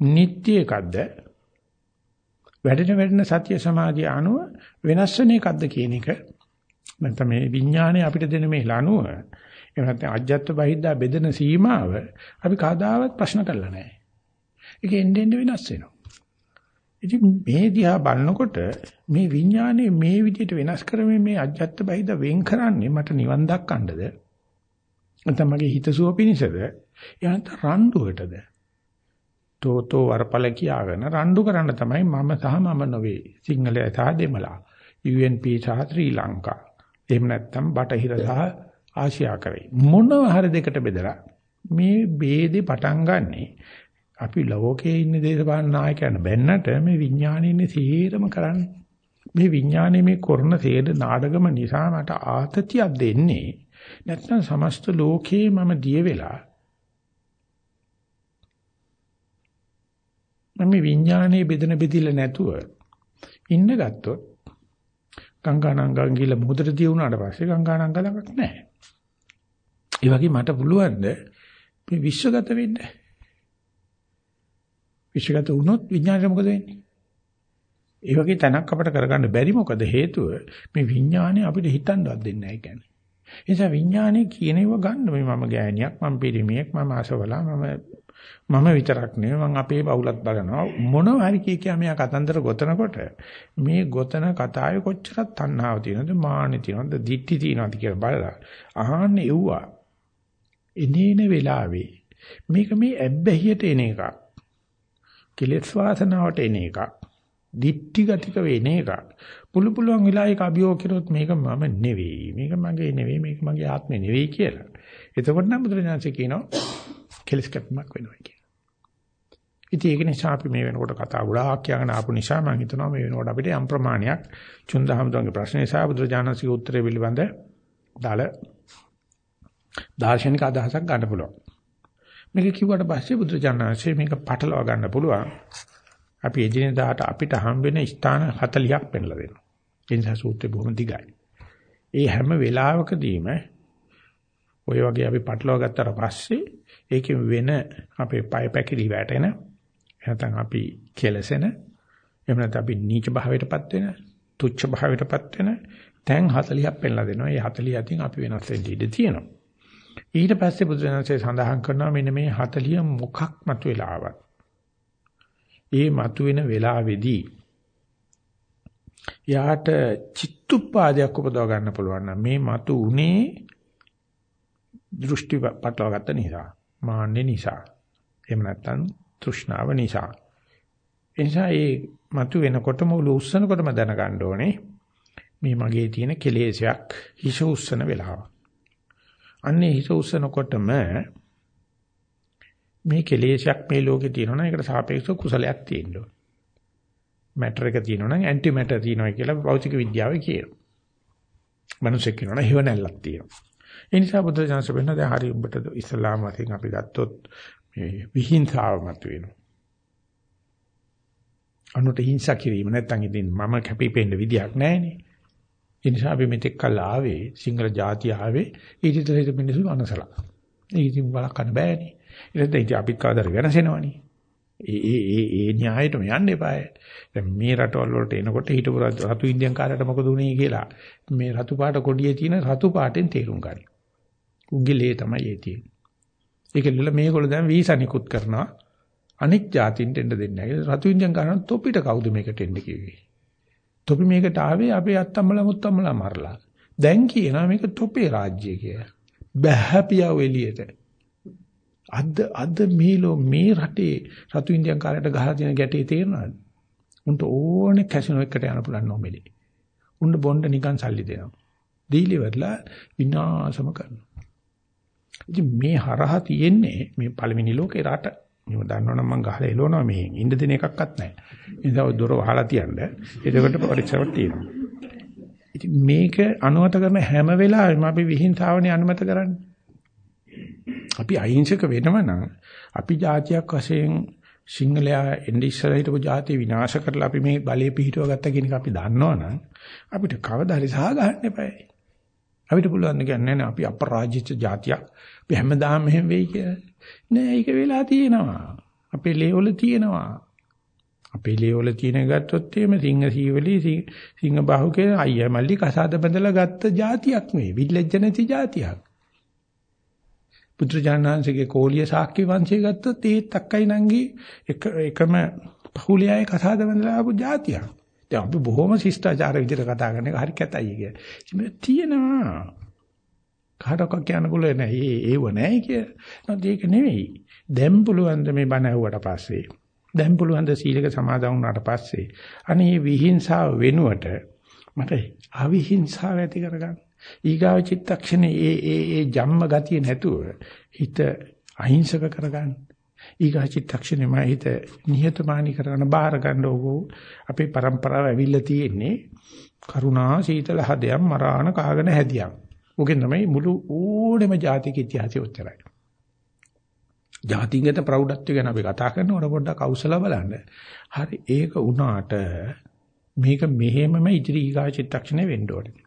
නිට්ටය එකක්ද? වැඩෙන වැඩෙන සතිය සමාධිය අනුව වෙනස් වෙන එකක්ද කියන එක නැත්නම් මේ විඥානය අපිට දෙන මේ ලනුව එහෙම නැත්නම් අජ්ජත් බහිද්දා බෙදෙන සීමාව අපි කවදාවත් ප්‍රශ්න කරලා නැහැ. ඒක එන්න එන්න වෙනස් වෙනවා. ඉතින් මේ දිහා බලනකොට මේ විඥානයේ මේ විදිහට වෙනස් කරමින් මේ අජ්ජත් බහිද වෙන් කරන්නේ මට නිවන් දක්කන්නද නැත්නම් මගේ හිතසුව පිණිසද? එහෙනම් රණ්ඩුවටද? තෝතෝ වරපල කියාගෙන රණ්ඩු කරන්න තමයි මම සහ මම නොවේ. සිංහලය සහ දෙමළා. UNP සහ ශ්‍රී ලංකා. එහෙම නැත්නම් බටහිර සහ ආසියා කරේ මොනවා හරි දෙකට බෙදලා මේ ભેදේ පටන් ගන්නේ අපි ලෝකයේ ඉන්න දේශපාලන නායකයන් බැන්නට මේ විඥානේ ඉන්නේ සීරම කරන්නේ. මේ විඥානේ මේ කරන සේද නාඩගම නිසා මට ආතතියක් දෙන්නේ. නැත්නම් සමස්ත ලෝකේ මම දිය වෙලා මම විඥානේ බෙදෙන බෙදිල නැතුව ඉන්න ගත්තොත් ගංගානංගන් ගිල මුහුදට දිය වුණාට පස්සේ ගංගානංග ළඟක් නැහැ. ඒ වගේ මට පුළුවන් ද මේ විශ්වගත වෙන්න. විශ්වගත වුණොත් විඥාණයට මොකද වෙන්නේ? ඒ වගේ තැනක් අපිට කරගන්න බැරි මොකද හේතුව මේ විඥානය අපිට හිතන්නවත් දෙන්නේ නැහැ කියන්නේ. ඒ නිසා විඥානය කියනේව ගන්න මේ මම ගෑණියක් මම පිරිමියෙක් මම අසවලා මම මම විතරක් නෙවෙයි මම අපේ බවුලත් බලනවා මොනවා හරි කිය කියා මෙයා කතන්දර ගොතනකොට මේ ගොතන කතාවේ කොච්චරක් තණ්හාව තියෙනවද මානෙ තියෙනවද දික්ටි තියෙනවද කියලා බලලා අහන්නේ එව්වා එනේන වෙලාවේ මේක මේ ඇබ්බැහියට එන එකක් කෙලෙස් වාසනාවට එන එකක්. දිට්ටි ගතික වෙන එකක්. පුළු පුළුවන් වෙලාවයක අභියෝග කරොත් මේක මම නෙවෙයි. මේක මගේ නෙවෙයි. මේක මගේ ආත්මේ නෙවෙයි කියලා. එතකොට නම් බුදුරජාණන්සේ කියනවා කෙලස් කැපීමක් වෙනවා කියලා. ඉතින් ඒක නිසා අපි මේ වෙනකොට කතා ගොඩාක් කියගෙන ආපු නිසා මම හිතනවා මේ වෙනකොට අපිට යම් ප්‍රමාණයක් චුන්දහමතුන්ගේ ප්‍රශ්න නිසා බුදුරජාණන්සේගේ උත්තරය පිළිබඳ දාල දාර්ශනික අදහසක් ගන්න පුළුවන්. මේක කිව්වට පස්සේ බුදුචානන්සේ මේක පටලවා ගන්න පුළුවන්. අපි එදිනෙදාට අපිට හම් වෙන ස්ථාන 40ක් පෙන්ලා දෙනවා. ඒ නිසා සූත්‍රය බොහොම දිගයි. ඒ හැම වෙලාවකදීම ඔය වගේ අපි පටලවා ගත්තට පස්සේ ඒකෙන් වෙන අපේ පය පැකිලි වැටෙන නැත්නම් අපි කෙලසෙන එහෙම නැත්නම් අපි නීච භාවයටපත් වෙන තුච්ච භාවයටපත් වෙන තැන් 40ක් පෙන්ලා දෙනවා. ඒ 40 අතින් අපි වෙනස් වෙන්න ඉඩ තියෙනවා. ඊට පස්සේ බුදුරජාණන්සේ සඳහන් කරනවා මෙන්න මේ 40 මොකක් මතුවලා ආවත්. ඒ මතුවෙන වෙලාවේදී යාට චිත්තුප්පාදයක් උපදව ගන්න පුළුවන් නම් මේ මතු උනේ දෘෂ්ටි පටලවාගත්ත නිසා, මාන්නේ නිසා. එහෙම නැත්නම් තෘෂ්ණාව නිසා. ඒ නිසා ඒ මතු වෙනකොටම උළු උස්සනකොටම දැනගන්න ඕනේ මේ මගේ තියෙන කෙලෙසයක් හිස උස්සන වෙලාව. අන්නේ හිස උස්සනකොටම මේ කෙලෙසයක් මේ ලෝකේ තියෙනවා නම් ඒකට සාපේක්ෂව කුසලයක් තියෙනවා. මැටර් එක තියෙනවා නම් ඇන්ටි මැටර් තියෙනවා කියලා භෞතික විද්‍යාවේ කියනවා. මනුස්සයෙක් කියනවා නම් හේව නැල්ලක් තියෙනවා. ඒ නිසා බුද්ධ ජානක වෙන දැන් හරි උඹට ඉස්ලාම වශයෙන් අපි ගත්තොත් මේ විහිංසාව මත වෙනවා. අනුට හිංසා කිරීම නැත්තම් ඉතින් මම කැපිපෙන්න විදියක් නැහැනේ. ඒ නිසා අපි මෙතෙක් කල් ආවේ සිංහල ජාතිය ආවේ ඊටිතර මිනිස්සු අනසලා. ඒක ඉතින් බලකන්න බෑනේ. ඊට දැන් අපිත් කවදාද වෙනසෙනවනේ. ඒ ඒ ඒ ඒ න්‍යායයටම යන්න එපාය. දැන් මේ රටවල් වලට එනකොට හිටපු රතු ඉන්දියන් කාරයට මොකද උනේ කියලා මේ රතු පාට කොඩියේ තියෙන රතු පාටෙන් තේරුම් ගන්න. උන්ගේ ලේ තමයි ඒ තියෙන්නේ. ඒකෙල්ල මේගොල්ලෝ දැන් වීසා නිකුත් කරනවා. අනික් જાතින්ට එන්න දෙන්නේ නැහැ. රතු ඉන්දියන් කාරණ තොපිට කවුද මේකට එන්න කිව්වේ? තොපි මේකට ආවේ අපේ අත්තම්මලා මුත්තම්මලා මරලා. දැන් කියනවා මේක තොපේ රාජ්‍ය කියලා. බැහැපියව එළියට. අද අද මේ ලෝ මේ රටේ රතු ඉන්දියන් කාරයට ගහලා තියෙන ගැටේ තේරෙනවද? උන්ට ඕනේ කැසිනෝ එකට යන්න පුළුවන් නොමෙලි. උන්න බොණ්ඩ නිකන් සල්ලි දෙනවා. දීලිවලා විනාශම කරනවා. ඉතින් මේ හරහා තියෙන්නේ මේ පළවෙනි ලෝකේ රට. මම දන්නවනම් මම ගහලා එලවනවා මෙහෙන්. ඉන්න දෙන එකක්වත් නැහැ. ඒ නිසා දොර වහලා තියන්න. එතකොට පරීක්ෂාවක් තියෙනවා. ඉතින් මේක අනුමත කරන හැම වෙලාවෙම අපි විහිංසාවනේ අනුමත කරන්නේ. අපි අහිංසක වෙනව නම් අපි જાතියක් වශයෙන් සිංහලයා එන්නේ ඉස්සරහ හිටපු જાතිය විනාශ කරලා අපි මේ බලය පිහිටුව ගත්ත කියන එක අපි දන්නවනම් අපිට කවදා හරි සහ ගන්න එපායි. අපිට පුළුවන් කියන්නේ නැහැ අපි අපරාජිත జాතියක්. අපි හැමදාම මෙහෙම වෙයි කියලා. නෑ ඒක වෙලා තියෙනවා. අපේ ලේවල තියෙනවා. අපේ ලේවල තියෙන ගත්තොත් එහෙම සිංහ සීවලි සිංහ බාහුකේ අයියා මල්ලි කසාද බඳලා ගත්ත జాතියක් මේ. විල්ලජ්ජ නැති జాතියක්. පුත්‍රජානංශගේ කෝලිය සාක්‍ය වංශය ගත්තොත් ඒත් අක්කයි නංගි එක එකම පහුලියයි කසාද බඳලා ආපු జాතියක්. දැන් අපි බොහොම ශිෂ්ටාචාර විදිහට කතා කරන එක හරි කැතයි කිය. මේ තියෙනවා. කාටවත් කියන්න පුළුවන් නෑ. ඒ ඒව නෑ කිය. නැත්නම් ඒක නෙවෙයි. දැන් පුළුවන් මේ බණ ඇහුවට පස්සේ. දැන් පුළුවන් ද සීලක සමාදන් වුණාට පස්සේ. අනේ විහිංසාව වෙනුවට මට අවිහිංසාව ඇති කරගන්න. ඊගාව චිත්තක්ෂණේ ඒ ඒ ඒ ජම්ම ගතිය නැතුව හිත අහිංසක කරගන්න. ඊගා චිත්තක්ෂණය මා හිත නිහතමානී කරගෙන බාර ගන්න ඕකෝ අපේ પરම්පරාව ඇවිල්ලා තියෙන්නේ කරුණා සීතල හදයන් මරාණ කාගෙන හැදියම්. ඕකෙන් තමයි මුළු ඕනෙම ජාතික ඉතිහාසය උත්තරයි. ජාතිගත ප්‍රෞඩත්වය ගැන අපි කතා කරනකොට පොඩ්ඩක් අවසලා බලන්න. හරි ඒක වුණාට මේක මෙහෙමම ඉදිරි ඊගා චිත්තක්ෂණය වෙන්න ඕනේ.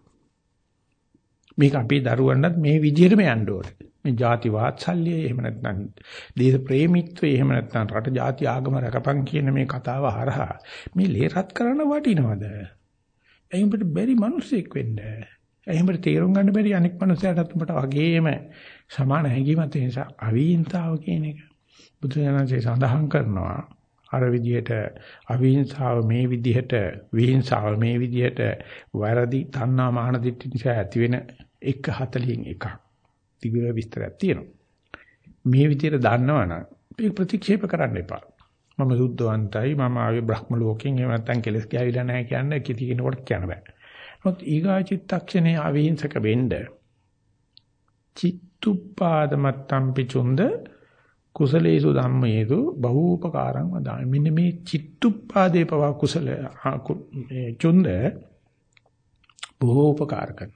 මේක අපේ දරුවන්ටත් මේ විදිහටම යන්න ඕනේ. මේ ಜಾති වාත්සල්‍යය එහෙම නැත්නම් දේශ ප්‍රේමීත්වය එහෙම නැත්නම් රට ಜಾති ආගම රකපන් කියන මේ කතාව හරහා මේ ලේරත් කරන්න වටිනවද? එයිඹට බැරි මිනිසෙක් වෙන්න. එයිඹට තේරුම් ගන්න බැරි අනෙක් මිනිසයාටත් උඹට වගේම සමාන හැඟීමක් තියෙන නිසා අවිහිංසාව කියන එක බුදුසසුනේ සඳහන් කරනවා. අර විදිහට අවිහිංසාව මේ විදිහට විහිංසාව මේ විදිහට වැරදි තණ්හා මාන දිට්ඨි නිසා ඇති වෙන 140න් එකක්. තිබිර විස්තරයක් තියෙනවා. මේ විදිහට දන්නවනම් ඒක ප්‍රතික්ෂේප කරන්න එපා. මම සුද්ධවන්තයි මම ආවේ බ්‍රහ්ම ලෝකෙන් එහෙම නැත්නම් කෙලස් ගෑවිලා නැහැ කියන්නේ කිසි කෙනෙකුට කියන්න බෑ. මොකද ඊගා චිත්තක්ෂණේ අවිහිංසක වෙන්න චිත්තුප්පාදමත්තම් පිචුන්ද කුසලේසු ධම්මේසු බහූපකාරං වදාමි. මෙන්න මේ චිත්තුප්පාදේ පවා කුසල මේ චුන්ද බොහෝපකාර කරන.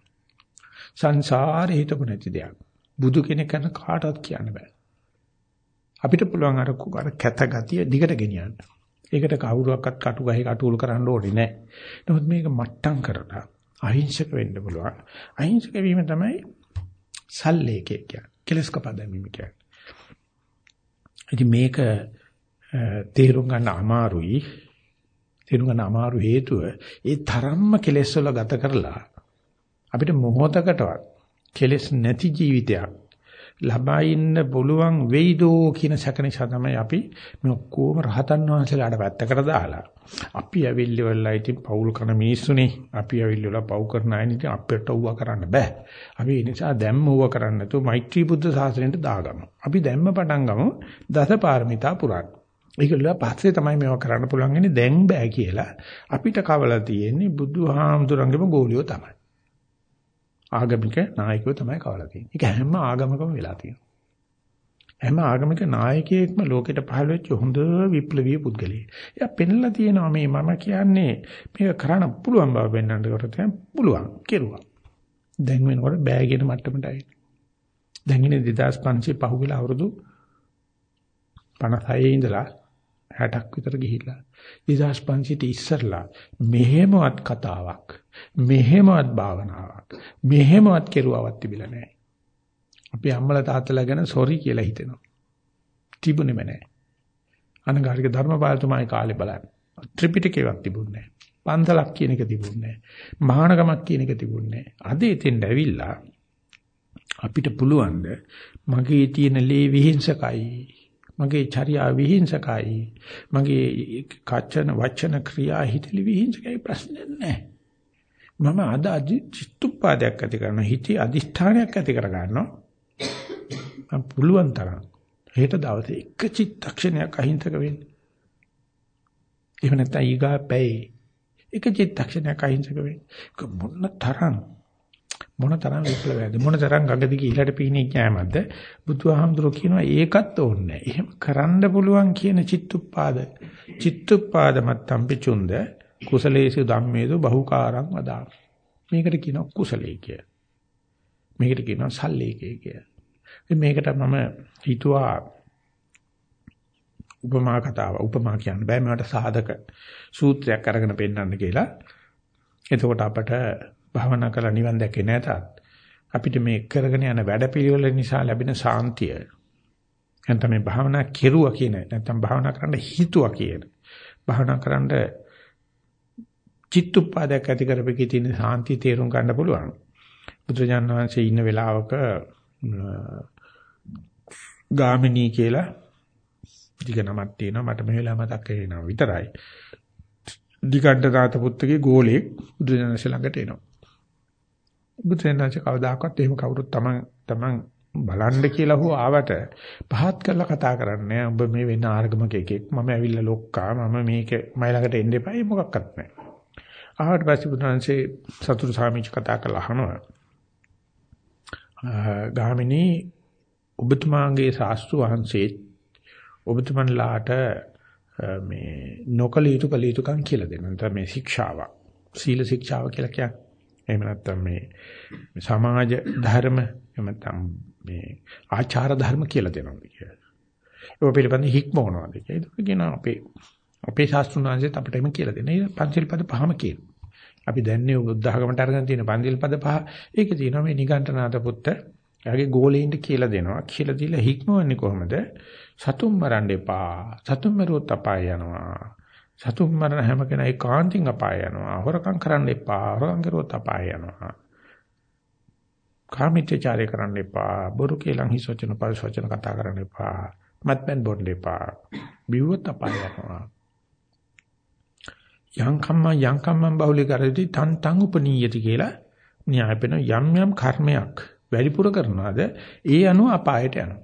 සංසාරේ හිතපො නැති දෙයක්. බුදු කෙනෙක් කරන කාටවත් කියන්න බෑ. අපිට පුළුවන් අර අර කැත ගතිය දිගට ගෙනියන්න. ඒකට කවුරුවක්වත් කටු ගහේ කටුල් කරන්න ඕනේ නැහැ. නමුත් මේක මට්ටම් කරලා අහිංසක වෙන්න පුළුවන්. අහිංසක වීම තමයි සල්ලේකේ කියන්නේ. කෙලස් කපදැමීම කියන්නේ. ඉතින් මේක තේරුම් ගන්න අමාරුයි. තේරුම් ගන්න අමාරු හේතුව ඒ තරම්ම කෙලස් වල ගත කරලා අපිට මොහොතකටවත් කෙලස් නැති ජීවිතයක්. ලබා ඉන්න පුළුවන් වෙයිදෝ කියන සැක නිසා තමයි අපි මේ ඔක්කොම රහතන් වහන්සේලාට පැත්තකට දාලා. අපි ඇවිල්ලි වෙලා ඉතින් පවුල් කරන මිනිස්සුනේ. අපි ඇවිල්ලි වෙලා පව් කරන අය ඉතින් අපිට ඌව කරන්න බෑ. අපි ඒ නිසා දැම්ම ඌව කරන්න නැතුව මෛත්‍රී බුද්ධ ශාසනයට දාගමු. අපි දැම්ම පටන් ගමු දසපාරමිතා පුරන්න ඒකල පස්සේ තමයි මේවා කරන්න පුළුවන් ඉන්නේ දැන් බෑ කියලා. අපිට කවලා තියෙන්නේ බුදුහාමුදුරන්ගේම ගෝලියෝ තමයි. ආගමික නායකයෝ තමයි කවලා තියෙන්නේ. ඒක හැම ආගමකම වෙලා තියෙනවා. හැම ආගමික නායකයෙක්ම ලෝකෙට පහළ වෙච්ච හොඳ විප්ලවීය පුද්ගලයෙක්. එයා පෙන්ලා තියෙනවා මේ මම කියන්නේ මේක කරන්න පුළුවන් බව පෙන්වන්න කොට පුළුවන් කෙරුවා. දැන් වෙනකොට බෑ කියන මට්ටමට ආවේ. දැන් ඉන්නේ 2500 පහුගිය අවුරුදු 56 ඉඳලා 60ක් විතර ගිහිල්ලා 2500ට ඉස්සරලා මෙහෙමවත් කතාවක් මෙහෙමවත් භාවනාවක් මෙහෙමවත් කෙරුවවක් තිබිලා නැහැ. අපි අම්මලා තාත්තලා ගැන සෝරි කියලා හිතෙනවා. තිබුණේම නැහැ. අනගාരിക ධර්මපාලතුමායි කාලේ බලන්න. ත්‍රිපිටකේවත් තිබුණේ නැහැ. පන්සලක් කියන එක තිබුණේ නැහැ. මහානගමක් කියන එක තිබුණේ නැහැ. අද එතෙන්ට ඇවිල්ලා අපිට පුළුවන් මගේ තියෙන ලේ විහිංසකයි මගේ චර්යා විහිංසකයි මගේ කචන වචන ක්‍රියා හිතලි විහිංසකයි ප්‍රශ්නේ නැහැ මම අද චිත්තුප්පාදයක් ඇති කරන හිතේ අදිෂ්ඨානයක් ඇති කර ගන්නවා. මම පුළුවන් තරම් හෙට දවසේ එක චිත්තක්ෂණයක් අහිංසක වෙන්න. එහෙම නැත්නම් ඊගා පැයේ එක චිත්තක්ෂණයක් අහිංසක වෙන්න. මොන තරම් මොන තරම් විප්ලවයක්ද? මොන තරම් ගඟදි කියලා පීනේ කෑමක්ද බුදුහාමුදුරුවෝ කියනවා ඒකත් ඕනේ එහෙම කරන්න පුළුවන් කියන චිත්තුප්පාද චිත්තුප්පාද මත්තම් පිචුන්ද කුසලේසු ධම්මේසු බහුකාරං වදා මේකට කියනවා කුසලයේ කිය මේකට කියනවා සල්ලේකේ කිය මේකට මම හිතුවා උපමා කතාව උපමා කියන්න බෑ. මට සාධක සූත්‍රයක් අරගෙන පෙන්නන්න කියලා. එතකොට අපට භාවනා කරලා නිවන් දැකේ නැතත් අපිට මේ කරගෙන යන වැඩපිළිවෙල නිසා ලැබෙන සාන්තිය. නැත්නම් මේ භාවනා කෙරුවා කියන නැත්නම් භාවනා කරන්න හිතුවා කියන භාවනා කරන්න චිත්තුප්පාදයක් ඇති කරපෙකී තියෙන සාන්තිය තේරුම් ගන්න පුළුවන් බුදුරජාණන් වහන්සේ ඉන්න වෙලාවක ගාමිණී කියලා ටික නමක් තියෙනවා මට මේ වෙලාව මතක් වෙනවා විතරයි. දිගණ්ඩ තාත පුත්තගේ ගෝලෙක් බුදුරජාණන් ළඟට එනවා. බුදුසෙන්නාච කවදාකවත් එහෙම කවුරුත් තමන් තමන් බලන්න කියලා හෝ ආවට පහත් කරලා කතා කරන්නේ ඔබ මේ වෙන ආර්ගමක එකෙක් මම ඇවිල්ලා ලොක්කා මම මේක මයි ළඟට එන්න එපා ඒ මොකක්වත් නැහැ. ආවට පස්සේ බුදුහන්සේ සතුරු සාමිච්ච කතා කරලා අහනවා. ගාමිනී ඔබතුමාගේ ශාස්ත්‍ර වහන්සේ ඔබතුමන්ලාට මේ නොකල යුතු කල යුතුකම් කියලා දෙනවා. නැත්නම් මේ ශික්ෂාවක්. සීල ශික්ෂාව කියලා කියන්නේ. එහෙම නැත්නම් මේ සමාජ ධර්ම එහෙම නැත්නම් මේ ආචාර ධර්ම කියලා දෙනවා කියලා. ඒක පිළිබඳ හික්මවනවාද කියලා. ඒක කියනවා අපේ අපේ ශාස්ත්‍රඥාන්සෙත් අපිට එම කියලා දෙන. ඒ පංචිල් පද පහම කියනවා. අපි දැන්නේ බුද්ධ ධර්මයට අරගෙන තියෙන පංචිල් පද පහ. ඒකේ තියෙනවා මේ නිගණ්ඨනාත පුත්ත එයාගේ ගෝලෙයින්ට කියලා දෙනවා. කියලා දීලා හික්මවන්නේ කොහොමද? සතුම් මරන්න එපා. සතුම් මරුවොත් අපාය යනවා. සතුන් මරණ හැම කෙනා ඒකාන්තින් අපාය යනවා. හොරකම් කරන්න එපා. හොරකම් කරුවොත් අපාය යනවා. කාමීත්‍යචාරය කරන්න එපා. බොරු කියලා හිස් වචන පරිස වචන කතා කරන්න එපා. මත්පැන් බොන්න එපා. බිව්වොත් අපාය යනවා. යංකම්ම යංකම්මං බහුලී කරති තන් තන් උපනීයති කියලා න්‍යාය වෙන යම් යම් කර්මයක් වැඩිපුර කරනවාද ඒ අනුව අපායට යනවා.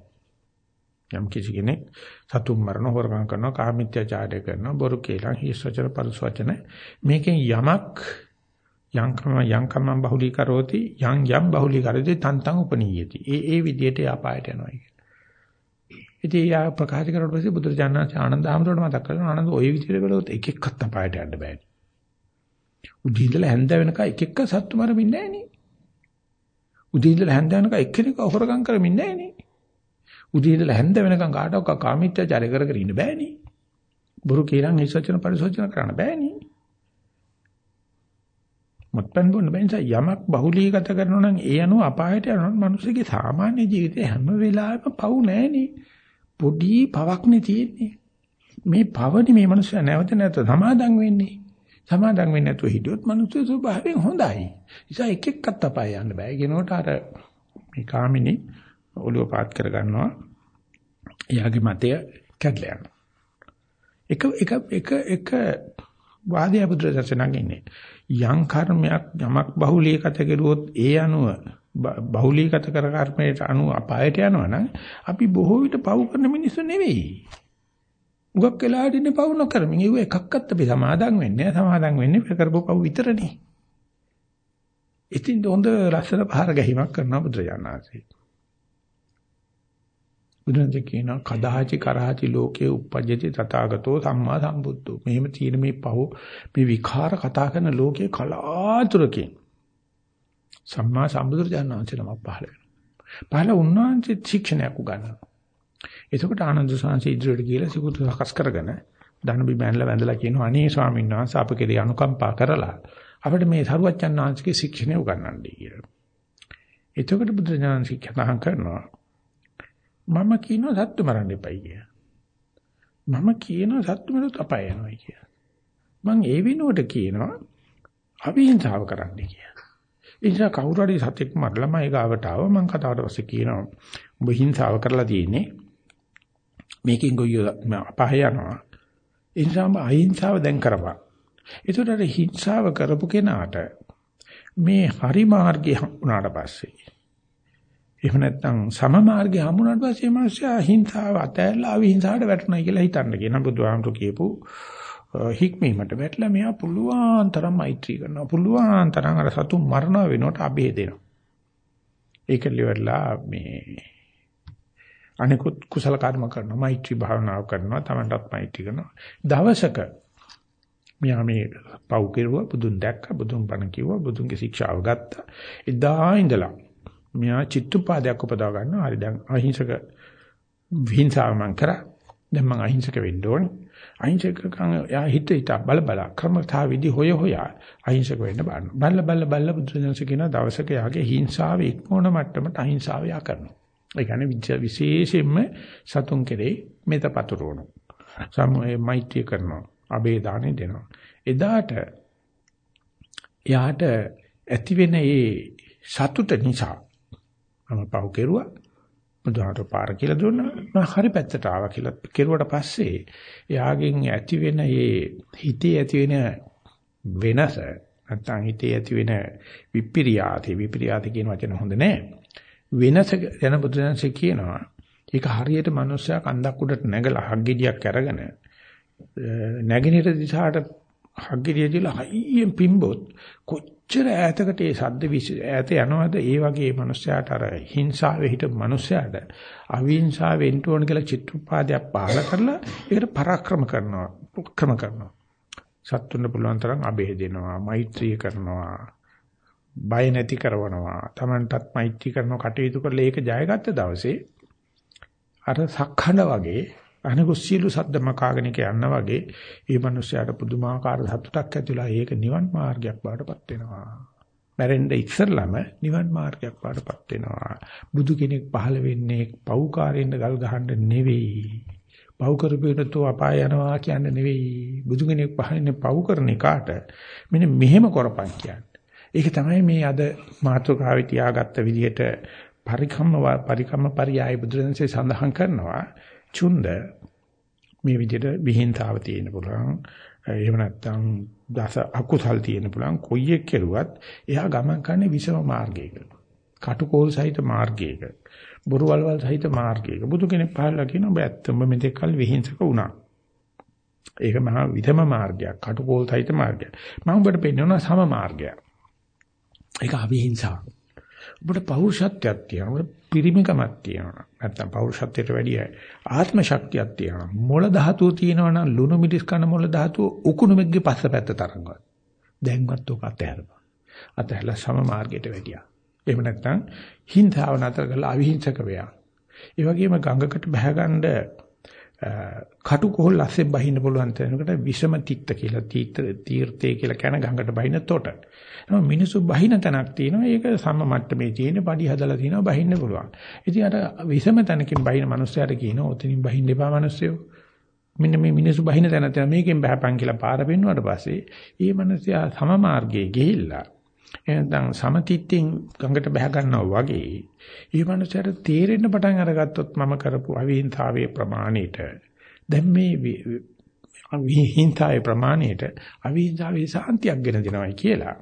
යම් කිසි කෙනෙක් සතුම් මරණ හොරකම් කරනවා කාමීත්‍යචාරය කරනවා බොරු කියලා හිස් වචන පරිස වචන මේකෙන් යමක් යංකම යංකම බහුලී කරෝති යං යම් බහුලී කරෝති තන් තන් උපනීයති ඒ ඒ විදියට අපායට යනවා කියන්නේ ඉතින් යා ප්‍රකාශ කරලා පස්සේ බුදුරජාණන් ආනන්ද හැමෝටම මතක් කරනවා ආනන්ද ওই විදියට බලුවොත් එක එකක්වත් අපායට යන්න බෑ උදේ ඉඳලා හැන්ද වෙනකන් එක එක සත්තු මරමින් නැහැ නේ උදේ ඉඳලා හැන්ද වෙනකන් එක්කෙනෙක් හොරකම් කරමින් නැහැ නේ උදේ ඉඳලා හැන්ද වෙනකන් කාටවත් කාමීත්‍යචාරය කර කර ඉන්න බෑනේ. බුරු කීරන් හිසචන පරිසෝචන කරන්න බෑනේ. මත්පැන් බොන්න බෑ නිසා යමක් බහුලීගත කරනවා නම් ඒ අනුව අපායට යනවා මිනිස්සුගේ සාමාන්‍ය ජීවිතේ හැම වෙලාවෙම පව් නැහනේ. පොඩි පවක්නේ තියෙන්නේ. මේ පවනි මේ මිනිස්සු නැවත නැවත සමාදම් වෙන්නේ. සමාදම් වෙන්නේ නැතුව හිටියොත් මිනිස්සු ස්වභාවයෙන් හොඳයි. නිසා එක එක්කත් අපාය යන්න බෑ. කියනකොට අර මේ කාමිනේ ඔළුව පාත් කර ගන්නවා. එයාගේ මතය කැඩලා යනවා. එක එක එක එක වාදී බුදුරජාණන් ඉන්නේ. යම් කර්මයක් යමක් බහුලීගත කෙරුවොත් ඒ අනුව බහුලීගත කර කර්මයට අනුව අපායට යනවා නම් අපි බොහෝ විට පව් කරන මිනිස්සු නෙවෙයි. උගක් වෙලාට ඉන්නේ පවු නොකරමින් ඒව එකක්වත් අපි සමාදන් වෙන්නේ නැහැ. සමාදන් වෙන්නේ කරපු පවු විතරනේ. ඉතින් හොඳ ලස්සන පහර ගැහිමක් කරනවා බුදුරජාණන් වහන්සේ. බුදුන්සේ කියනවා කදාචි කරාචි ලෝකේ uppajjati තථාගතෝ සම්මා සම්බුද්ධෝ. මෙහෙම තියෙන මේ පහෝ මේ විකාර කතා කරන ලෝකේ කලාතුරකින් සම්මා සම්බුදුරජාණන් වහන්සේ නමක් පහළ වෙනවා. පහළ උන්වහන්සේ ශික්ෂණයක් උගන්වනවා. එතකොට ආනන්ද සාංශි ඉදිරියට ගිහලා සිකුතු සකස් කරගෙන ධන බිමැන්ල වැඳලා කියනවා අනේ ස්වාමීන් වහන්සේ අප කෙරේ අනුකම්පා කරලා අපිට මේ සරුවච්චන් වහන්සේගේ ශික්ෂණය උගන්වන්නයි කියලා. එතකොට බුදුරජාණන් ශික්ෂණ කරනවා මම කියනවා සත්තු මරන්න එපයි කියලා. මම කියනවා සත්තු මරුත් අපාය යනවා කියලා. මං ඒ විනෝඩ කියනවා අවිහිංසාව කරන්න කියලා. ඒ නිසා කවුරු හරි සතෙක් මරලා මම ගාවට ආව මං කතාවට පස්සේ කියනවා උඹ හිංසාව කරලා තියෙන්නේ මේකෙන් ගොයිය අපාය යනවා. ඒ නිසා අහිංසාව දැන් කරපන්. ඒතකොට අර හිංසාව කරපු කෙනාට මේ හරි මාර්ගය හම්බුනාට පස්සේ එහෙම නැත්නම් සම මාර්ගය හමුනාට පස්සේ මිනිස්සයා හිංසාව අතහැරලා අවිහිංසාවට වැටුණා කියලා හිතන්න කියන බුදුහාමුදුරු කියපු හික්මීමට වැටලා මෙයා පුළුවන් තරම් මෛත්‍රී කරනවා පුළුවන් තරම් අර සතුන් මරණ වෙනකොට අබේ දෙනවා ඒක liverලා මේ අනිකුත් කුසල කර්ම කරනවා මෛත්‍රී භාවනාව කරනවා තමන්ටත් මෛත්‍රී කරනවා දවසක මෙයා මේ පව් කෙරුවා බුදුන් දැක්ක බුදුන් බණ කිව්වා බුදුන්ගේ ශික්ෂාව ගත්තා එදා ඉඳලා මෙයා චිත්තුපාදයක් උපදව ගන්නවා. හරි දැන් අහිංසක විහිංසාව මං කරා. දැන් මං අහිංසක වෙන්න ඕනේ. අහිංසකකම් යා හිත හිත බල බල ක්‍රමතා විදි හොය හොයා අහිංසක වෙන්න බලන්න. බල්ල බල්ල බල්ල බුදුසසුන කියන දවසක යාගේ හිංසාව ඉක්මවන මට්ටමට අහිංසාව යා කරනවා. ඒ කියන්නේ විශේෂයෙන්ම සතුන් කෙරේ මෙත පතුරවනවා. සමෝහේ මෛත්‍රී කරනවා. අබේ දානෙ දෙනවා. එදාට යාට ඇති වෙන ඒ සතුට නිසා මම පහු කෙරුවා. බුදුහාට පාර කියලා දුන්නා. මම හරි පැත්තට ආවා කියලා කෙරුවට පස්සේ එයාගෙන් ඇති වෙන මේ හිතේ ඇති වෙන වෙනස නැත්නම් හිතේ ඇති වෙන විපිරියාති විපිරියාති කියන වචන හොඳ නෑ. වෙනස යන බුදුන්සේ කියනවා. ඒක හරියට මිනිස්සයා කන්දක් උඩට නැගලා හග්ගෙඩියක් අරගෙන නැගිනිර දිශාට හග්ගෙඩිය දිලා හයියෙන් පිම්බොත් කොච්චර ඈතකට ඒ සද්ද ඈත යනවද? ඒ වගේ මිනිස්යාට අර හිංසාවේ හිටපු මිනිස්යාට අවිහිංසාවෙන් ඕන කියලා චිත්‍රපාදයක් පහල කරලා ඒකට පරාක්‍රම කරනවා උක්‍රම කරනවා. සත්තුන්න පුළුවන් තරම් අබේ දෙනවා මෛත්‍රී කරනවා බය නැති කරනවා Tamanටත් මෛත්‍රී කරනවා කටයුතු කරලා ඒක ජයගත්ත දවසේ අර සක්ඛඬ වගේ අනිකු සියලු සද්දම කාගෙන යන්න වගේ ඒ මිනිස්යාට පුදුමාකාර සතුටක් ඇතිලා ඒක නිවන් මාර්ගයක් බාටපත් වෙනවා. මැරෙන්න ඉස්සරළම නිවන් මාර්ගයක් බාටපත් වෙනවා. බුදු කෙනෙක් පහළ වෙන්නේ පව්කාරයෙන්ද ගල් ගහන්න නෙවෙයි. පව් කරපේනතෝ අපාය යනවා කියන්නේ නෙවෙයි. බුදු කෙනෙක් පහළන්නේ පව් කරන එකාට මෙන්න මෙහෙම කරපන් කියන්නේ. ඒක තමයි මේ අද මාතෘකාවේ තියාගත්ත විදිහට පරිකම්ම පරිකම්ම පරියාය බුදුරජාණන්සේ සඳහන් කරනවා. චුන්ද මේ විදිහට විහිංතාව තියෙන්න පුළුවන්. එහෙම නැත්නම් දස අකුසල් තියෙන්න පුළුවන්. කොයි එක් කෙරුවත් එයා ගමන් කරන්නේ විසම මාර්ගයක. කටුකෝල් සහිත මාර්ගයක. බොරුවල්වල් සහිත මාර්ගයක. බුදු කෙනෙක් පහළලා කියනවා ඔබ ඇත්තම මෙතෙක් කල විහිංසක වුණා. ඒක මහා විධම මාර්ගයක්. කටුකෝල් සහිත මාර්ගයක්. මම ඔබට පෙන්වනවා සම මාර්ගයක්. ඒක අවිහිංසාවක්. ඔබට පෞරුෂත්වයක් තියෙනවා. පිරිමිකමක් තියෙනවා. නැත්තම් පෞරුෂත්වයට වැඩිය ආත්ම ශක්තියක් තියෙනවා. මොළ ධාතුව තියෙනවා නම් ලුණු මිදිස් කන මොළ ධාතුව උකුණු මෙග්ගේ පස්සපැත්ත තරංගවත්. දැන්වත් ඔක අතහැරපන්. අතහැරලා සම මාර්ගයට වැඩියා. එහෙම නැත්නම් හිංසාව නතර කරලා අවිහිංසක වෙයා. ඒ වගේම ගඟකට බහගන්න කටුකොහල් ලස්සෙන් බහින්න පුළුවන් තැනකට විෂම තිත්ත කියලා තීර්ථය කියලා කියන ගඟට බහින තොට. නම මිනිසු බහින තැනක් තියෙනවා. ඒක සම මට්ටමේ තියෙන පඩි හදලා තියෙනවා බහින්න පුළුවන්. ඉතින් අර විසම තැනකින් බහින මිනිස්සයාට කියනවා ඔතනින් බහින්න එපා මිනිස්සයෝ. මෙන්න මේ මිනිසු බහින තැන තියෙන මේකෙන් බහපන් කියලා පාර පෙන්නුවාට පස්සේ ඒ මිනිස්සයා සම මාර්ගයේ ගිහිල්ලා එහෙනම් සමතිත්‍යෙන් ගඟට බහ ගන්නවා වගේ ඒ මිනිස්සයාට තේරෙන්න පටන් අරගත්තොත් මම කරපු අවිහිංසාවේ ප්‍රමාණයට දැන් මේ අවිහිංසාවේ ප්‍රමාණයට අවිහිංසාවේ සාන්තියක් ගෙන දෙනවයි කියලා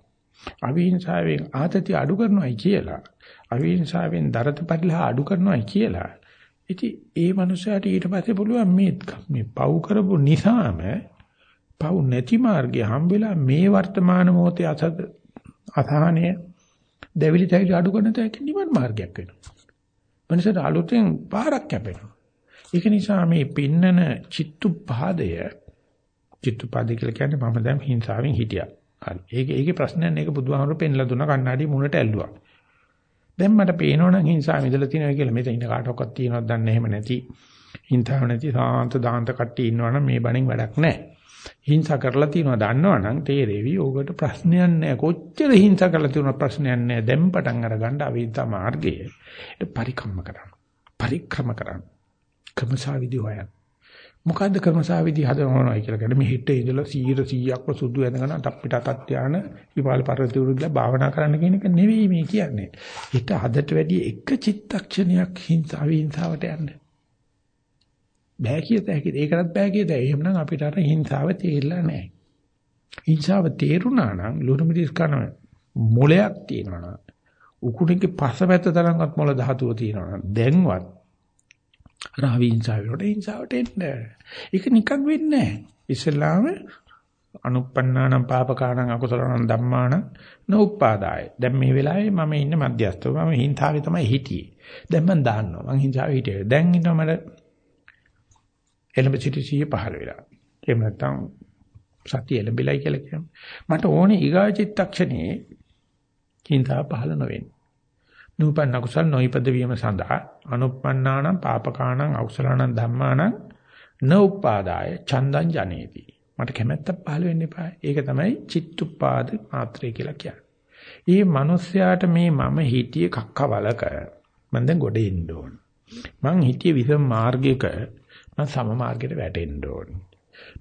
අවිහිංසාවෙන් ආතති අඩු කරනවායි කියලා අවිහිංසාවෙන් දරත පරිලහ අඩු කරනවායි කියලා ඉතින් ඒ මනුස්සයාට ඊට පස්සේ පුළුවන් මේ මේ පව් කරපු නිසාම පව් නැති මාර්ගය හම්බෙලා මේ වර්තමාන මොහොතේ අසද අසහනය දෙවිලි තැවිලි අඩු කරන තැනක නිවන් මාර්ගයක් වෙනවා. මනුස්සයාට අලුතෙන් පාරක් කැපෙනවා. ඒක නිසා මේ පින්නන චිත්තුපාදය චිත්තුපාදය කියලා කියන්නේ මම දැන් හිංසාවෙන් හිටියා. හරි. ඒක ඒකේ ප්‍රශ්නයක් නේක බුදුහාමුදුරු පෙන්ලා දුන්නා කණ්ණාඩි මුණට ඇල්ලුවා. දැන් මට පේනවනම් හිංසාව ඉඳලා තියෙනවා කියලා මෙතන ඉන්න කාටවත් තියෙනවද දන්නේ එහෙම නැති හිංසාව නැති සාන්ත දාන්ත කට්ටිය ඉන්නවනම් මේ බණින් වැඩක් නැහැ. හිංසා කරලා තියෙනවා දන්නවනම් තේරෙවි. ඕකට ප්‍රශ්නයක් නැහැ. කොච්චර හිංසා කරලා තියෙනවා ප්‍රශ්නයක් නැහැ. දැන් පටන් අරගන්න අවිද්‍යා මාර්ගය. ඒක පරික්‍රම කරන්න. පරික්‍රම කරන්න. ක්‍රමසාවිදි හොයන්න. මොකද්ද ක්‍රමසාවිදි හදවනවා කියලා කියන්නේ මේ හිතේ ඉඳලා 100%ක්ම සුදු ඇඳගෙන අපිට අතක් ධාන විපාල පරිදි උරුදලා භාවනා කරන්න කියන එක නෙවෙයි මේ කියන්නේ. හිත හදට වැඩි එක චිත්තක්ෂණයක් හිංසාව හිංසාවට යන්න. බෑ කියත හැකිද? ඒකටත් බෑ කියත. එහෙමනම් අපිට අර හිංසාව තේරිලා නැහැ. හිංසාව තේරුණා නම් ලුණු මිරිස් කන මොලයක් තියෙනවා නම් උකුණේ පස්සපැත්ත තරම්වත් මොළ ධාතුව තියෙනවා නම් දැන්වත් රාවි හිංසාව වලට හිංසාවට එන්න. ඒක නිකන් වෙන්නේ නැහැ. ඉස්ලාම අනුප්පන්නානම් පාපකානම් අකුසලනම් ධම්මාන නෝපාදාය. දැන් මේ වෙලාවේ මම ඉන්නේ මධ්‍යස්ථව. මම හිංසාවේ තමයි හිටියේ. දැන් මම දාන්නවා. මං හිංසාවේ හිටියේ. දැන් ඉන්නවා මට එළඹ සිටි සිය පහළ වෙලා. එහෙම නැත්නම් සතිය එළඹිලයි කියලා කියනවා. මට ඕනේ ඊගා චිත්තක්ෂණේ හිංසාව පහළ නොවෙන්න. නූපන්න කුසල් නොයිපද වීම සඳහා අනුප්පන්නානම් පාපකානම් අකුසලානම් ධම්මානම් නෝපාදාය චන්දං ජනේති. මට කැමැත්තක් පහළ වෙන්න එපා. ඒක තමයි චිත්තුපාද මාත්‍රය කියලා කියන්නේ. ඊ මිනිස්යාට මේ මම හිතියේ කක්කවලක මම දැන් ගොඩ එන්න ඕන. මං හිතියේ විසම මාර්ගයක මම සම මාර්ගයට වැටෙන්න ඕන.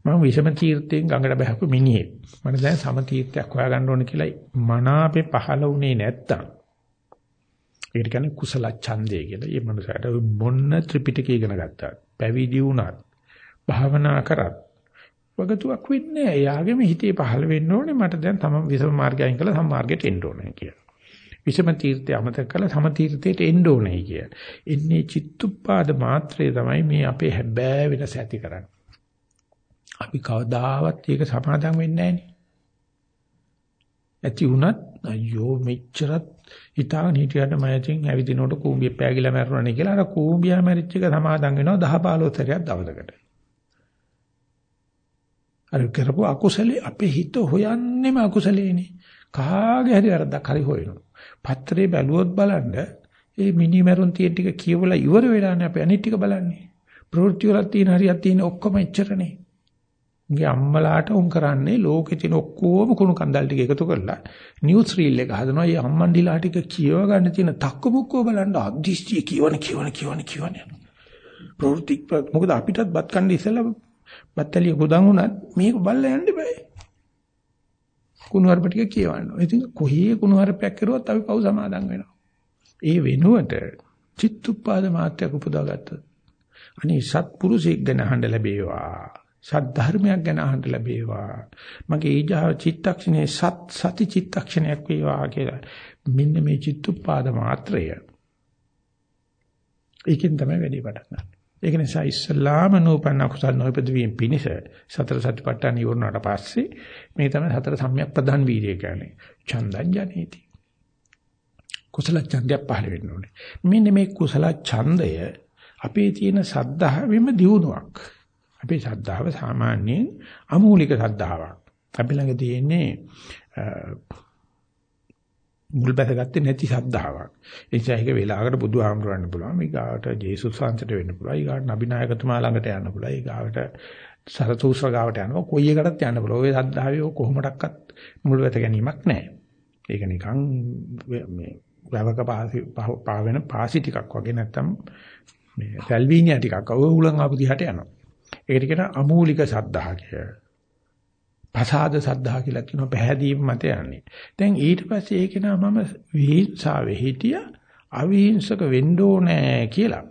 මම විසම තීර්ථයෙන් ගඟට බහපු මිනිහෙක්. මට දැන් සම තීර්ථයක් හොයාගන්න ඕන කියලා මනාපේ පහළ වුණේ නැත්තම් ඒකට කියන්නේ කුසල ඡන්දය කියලා. මේ මනුස්සයාට මොන්න ත්‍රිපිටකය ඉගෙන ගත්තා. පැවිදි වුණත් භාවනා කරත් වගතුවක් වෙන්නේ නැහැ. එයාගේම හිතේ පහළ වෙන්න ඕනේ මට දැන් තම විසම මාර්ගයෙන් කළා සම් මාර්ගයට එන්න ඕනේ කියලා. විසම තීර්ථය අමතක කළා සම තීර්ථයට එන්න ඕනේ කියලා. එන්නේ චිත්තුප්පාද මාත්‍රේ තමයි මේ අපේ හැබෑ වෙනස ඇති කරන්නේ. අපි කවදාවත් ඒක සමාදම් වෙන්නේ නැහැ ඇති වුණත් අයියෝ මෙච්චරත් හිතාගෙන හිටියට මම ඉතින් ඇවිදිනකොට කූඹිය පෑගිලා මැරුණානේ කියලා අර කූඹියා මැරිච්ච එක සමාදන් වෙනවා 10 15 සැරයක් දවසකට. අර කරපු අකුසලේ අපේ හිත හොයන්නේම අකුසලේනේ. කාගේ හරි අරද්දක් හරි හොයනවා. පත්‍රේ බැලුවොත් බලන්න ඒ මිනි මැරුන් තියෙන ටික කියවලා ඉවර වෙලානේ අපි අනිත් ටික බලන්නේ. ප්‍රවෘත්ති වල තියෙන හරියක් තියෙන ඔක්කොම එච්චරනේ. උගේ අම්මලාට උන් කරන්නේ ලෝකේ තියෙන ඔක්කොම කුණු කන්දල් ටික එකතු කරලා නිවුස් රීල් එක හදනවා. මේ අම්මන්ඩිලා ටික කියව ගන්න තියෙන තක්ක මුක්කෝ බලන්න අදිස්ත්‍ය කියවන කියවන කියවන කියවන යනවා. ප්‍රවෘත්ති මොකද අපිටත් බත් කන්න ඉස්සෙල්ලා බත්තලිය ගොඩන් උනත් මේක බල්ලා යන්න බෑ. කුණු හarp ටික කියවන්න. ඉතින් කොහේ කුණු හarpයක් කරුවත් අපි පව් සමාදන් වෙනවා. ඒ වෙනුවට චිත්තුප්පාද මාත්‍යක් උපදාගත්තා. අනේ සත්පුරුෂයෙක් ගැන අහන්න ලැබේවා. සද්ධර්මයක් ගැන අහන්න ලැබේවා. මගේ ඊජාව චිත්තක්ෂණේ සත් සති චිත්තක්ෂණයක් වේවා කියලා. මෙන්න මේ චිත්තුප්පාද මාත්‍රය. ඒකෙන් තමයි වැඩි පටන් ගන්න. ඒක නිසා ඉස්සල්ලාම නූපන්න කුසල් නොයිපද වීම පිණිස සතර සතිපට්ඨාන ඉවරනට පස්සේ මේ තමයි සතර සම්‍යක් ප්‍රධාන වීර්යය කියන්නේ. චන්දං ජනේති. කුසල ඡන්දය පහළ වෙන්න ඕනේ. මෙන්න මේ කුසල ඡන්දය අපේ තියෙන සද්ධාවෙම දියුණුවක්. අපේ ශ්‍රද්ධාව සාමාන්‍යයෙන් අමූලික ශ්‍රද්ධාවක්. අපි ළඟ තියෙන්නේ මුල් බැසගත්තේ නැති ශ්‍රද්ධාවක්. ඒ නිසා ඒක වෙලාවකට බුදුහාමුදුරන්න පුළුවන්. මේ ගාවට ජේසුස් වහන්සේට වෙන්න පුළුවන්. ඊගාට නබිනායකතුමා ළඟට යන්න පුළුවන්. ඊගාවට සරතුස්ර ගාවට යනවා. කොයි එකකටත් යන්න පුළුවන්. ඔය ශ්‍රද්ධාවේ කොහොමඩක්වත් මුල් බැස ගැනීමක් නැහැ. ඒක නිකන් මේ ගවක පාසි පාවෙන පාසි ටිකක් වගේ නැත්තම් මේ සල්විනියා ටිකක් ඔය උලන් ආපු දිහාට යනවා. ඒකට කියන අමූලික සද්ධා කිය. පසාද සද්ධා කියලා කියනවා පැහැදීම මත යන්නේ. දැන් ඊට පස්සේ ඒක නා මම විහිංසාවේ හිටිය අවිහිංසක වෙන්න ඕනේ කියලා.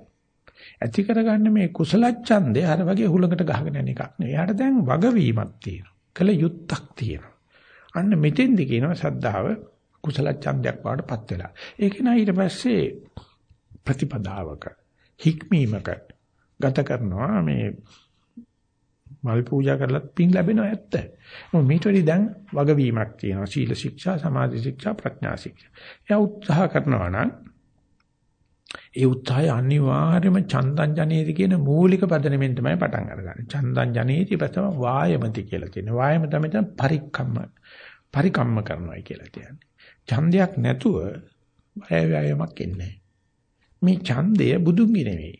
ඇති කරගන්න මේ කුසල ඡන්දේ අර වගේ හුලකට ගහගෙන යන එකක් නෙවෙයි. එයාට දැන් වගවීමක් තියෙනවා. කළ යුත්තක් තියෙනවා. අන්න මෙතෙන්දි කියනවා සද්ධාව කුසල ඡන්දයක් වඩපත් වෙලා. ඒක නා ඊට පස්සේ ප්‍රතිපදාවක හික්මීමක ගත කරනවා මේ මල් පූජා කරලත් පින් ලැබෙනවා ඇත්ත. මොකද මේට වැඩි දැන් වගවීමක් තියෙනවා. සීල ශික්ෂා, සමාධි ශික්ෂා, ප්‍රඥා ශික්ෂා. එයා උත්සාහ කරනවා නම් ඒ උත්සාහය අනිවාර්යයෙන්ම චන්දං ජනේති කියන මූලික පදනමෙන් තමයි පටන් අරගන්නේ. චන්දං ජනේති ප්‍රථම වායමති කියලා තියෙනවා. වායම තමයි දැන් පරික්කම්ම පරිකම්ම කරනවා කියලා කියන්නේ. ඡන්දයක් නැතුව වය වෑයමක් එන්නේ මේ ඡන්දය බුදුන්ගේ නෙවෙයි.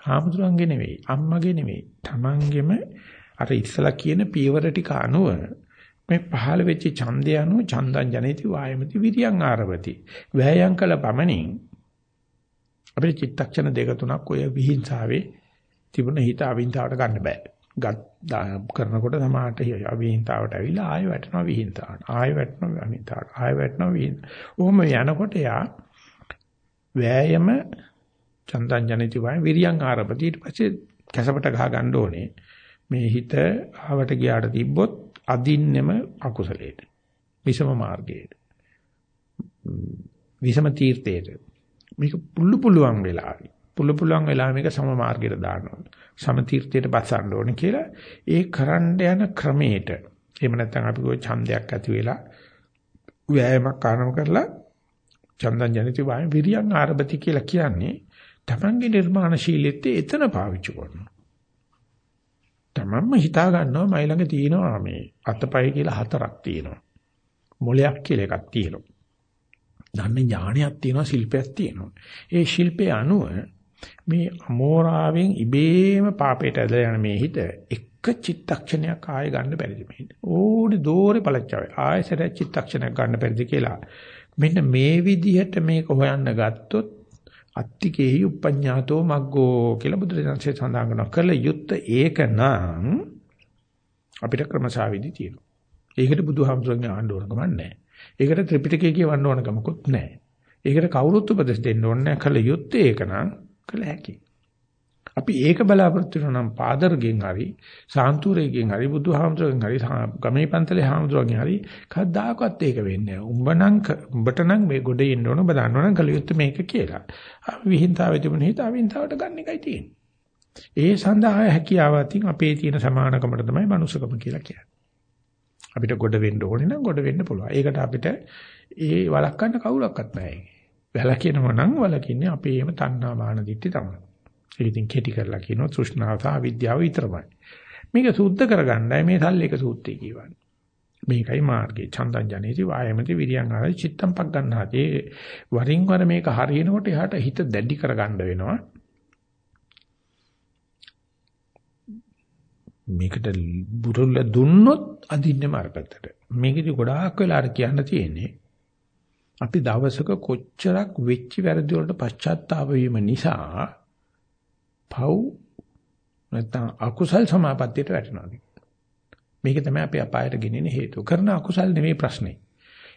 හාමුදුරන්ගේ නෙවෙයි. අම්මගේ නෙවෙයි. Tamanගෙම අර ඉස්සලා කියන පියවර ටික අනුව මේ පහළ වෙච්ච ඡන්දය අනුව චන්දං ජනේති වායමති විරියං ආරවති. වෑයම් කළ පමණින් අපිට චිත්තක්ෂණ දෙක තුනක් ඔය විහිංසාවේ තිබුණ හිත අවිහිංතාවට ගන්න බෑ. ගත් කරනකොට සමාහට අවිහිංතාවට ඇවිල්ලා ආයෙ වැටෙනවා විහිංතාවට. ආයෙ වැටෙනවා අවිහිංතාවට. ආයෙ වැටෙනවා විහිං. ඔහොම යනකොට යා වෑයම චන්දං ජනිත වයි විරියං ආරපති ඊට පස්සේ කැසපට ගහ ගන්න ඕනේ. මේ හිත ආවට ගියාට තිබ්බොත් අදින්නෙම අකුසලයට. විසම මාර්ගයට. විසම තීර්ථයට. මේක පුළු පුළුවන් වෙලාවයි. පුළු පුළුවන් වෙලාව මේක සම මාර්ගයට දාන්න ඕනේ. සම තීර්ථයට බසන්න ඕනේ කියලා ඒ කරන්න යන ක්‍රමයට. එහෙම නැත්නම් අපි કોઈ ඡන්දයක් ඇති වෙලා ව්‍යායාමයක් ආරම්භ කරලා චන්දන් ජනිත වාය විරියන් ආරබති කියලා කියන්නේ තමන්ගේ නිර්මාණශීලීත්වය එතන පාවිච්චි කරනවා. තමන්ම හිතා ගන්නවා මයි ළඟ තියෙනවා මේ අතපය කියලා හතරක් තියෙනවා. මොලයක් කියලා එකක් තියෙනවා. දන්නේ ඥානයක් තියෙනවා ශිල්පයක් තියෙනවා. ඒ ශිල්පේ අනුව මේ අමෝරාවෙන් ඉබේම පාපයට ඇදලා යන මේ හිත එක චිත්තක්ෂණයක් ආයෙ ගන්න බැරිද මේ හිත. ඕනේ දෝරේ පළච්චාවේ. ආයෙසර චිත්තක්ෂණයක් ගන්න බැරිද කියලා. මෙන්න මේ විදිහට මේක හොයන්න ගත්තොත් අත්තිකේහි උපඤ්ඤාතෝ මග්ගෝ කියලා බුදුරජාණන්සේ සඳහන් කරනවා. කළ යුත්ත ඒක නම් අපිට ක්‍රමසාවිදි තියෙනවා. ඒකට බුදුහාමුදුරන්ගේ ආණ්ඩ ඕනකම නැහැ. ඒකට ත්‍රිපිටකය කියවන්න ඕනකමකුත් නැහැ. ඒකට කවුරුත් උපදෙස් දෙන්න ඕනේ නැහැ. කළ යුත්තේ ඒක නම් කළ හැකියි. අපි ඒක බලාපොරොත්තු වෙනවා නම් පාදර්ගෙන් හරි සාන්තුරේගෙන් හරි බුදුහාමුදුරගෙන් හරි ගමේ පන්තලේ හාමුදුරගෙන් හරි කවදාකවත් ඒක වෙන්නේ නැහැ. උඹ නම් උඹට නම් මේ ගොඩේ ඉන්න ඕන බදාන්න ඕන කළ යුත්තේ මේක කියලා. විහිංතාවේ තිබුණ හිත අවිහිංතාවට ගන්න එකයි තියෙන්නේ. ඒ සඳහා හැකියාව අතින් අපේ තියෙන සමානකමට තමයි මනුස්සකම කියලා කියන්නේ. අපිට ගොඩ වෙන්න ඕනේ නම් ගොඩ වෙන්න පුළුවන්. ඒකට අපිට ඒ වළක්වන්න කවුරක්වත් නැහැ. වැළකිනව නම් වළකින්නේ අපේම තණ්හා මාන දිට්ඨි තමයි. ඒක ඉතින් කෙටි කරලා කියනවා තෘෂ්ණාව සහ විද්‍යාව විතරමයි. මේක සුද්ධ කරගන්නයි මේ සල්ලේක සූත්‍රය කියවන්නේ. මේකයි මාර්ගේ. චන්දං ජනේති වායමති විරියං ආරයි චිත්තම් පක් ගන්නාදී වරින් වර මේක හරියනකොට එහාට හිත දැඩි කරගන්න වෙනවා. මේකට බුරුල්ල දුන්නොත් අදින්නේ මාර්ගකට. මේකෙදි ගොඩාක් වෙලාට කියන්න තියෙන්නේ අපි දවසක කොච්චරක් වෙච්ච වැරදි වලට පශ්චාත්තාප වීම නිසා පව් නැත්නම් අකුසල් සමාපත්තියට වැටෙනවා. මේක තමයි අපි අපායට ගෙනින හේතුව. කරන අකුසල් නෙමෙයි ප්‍රශ්නේ.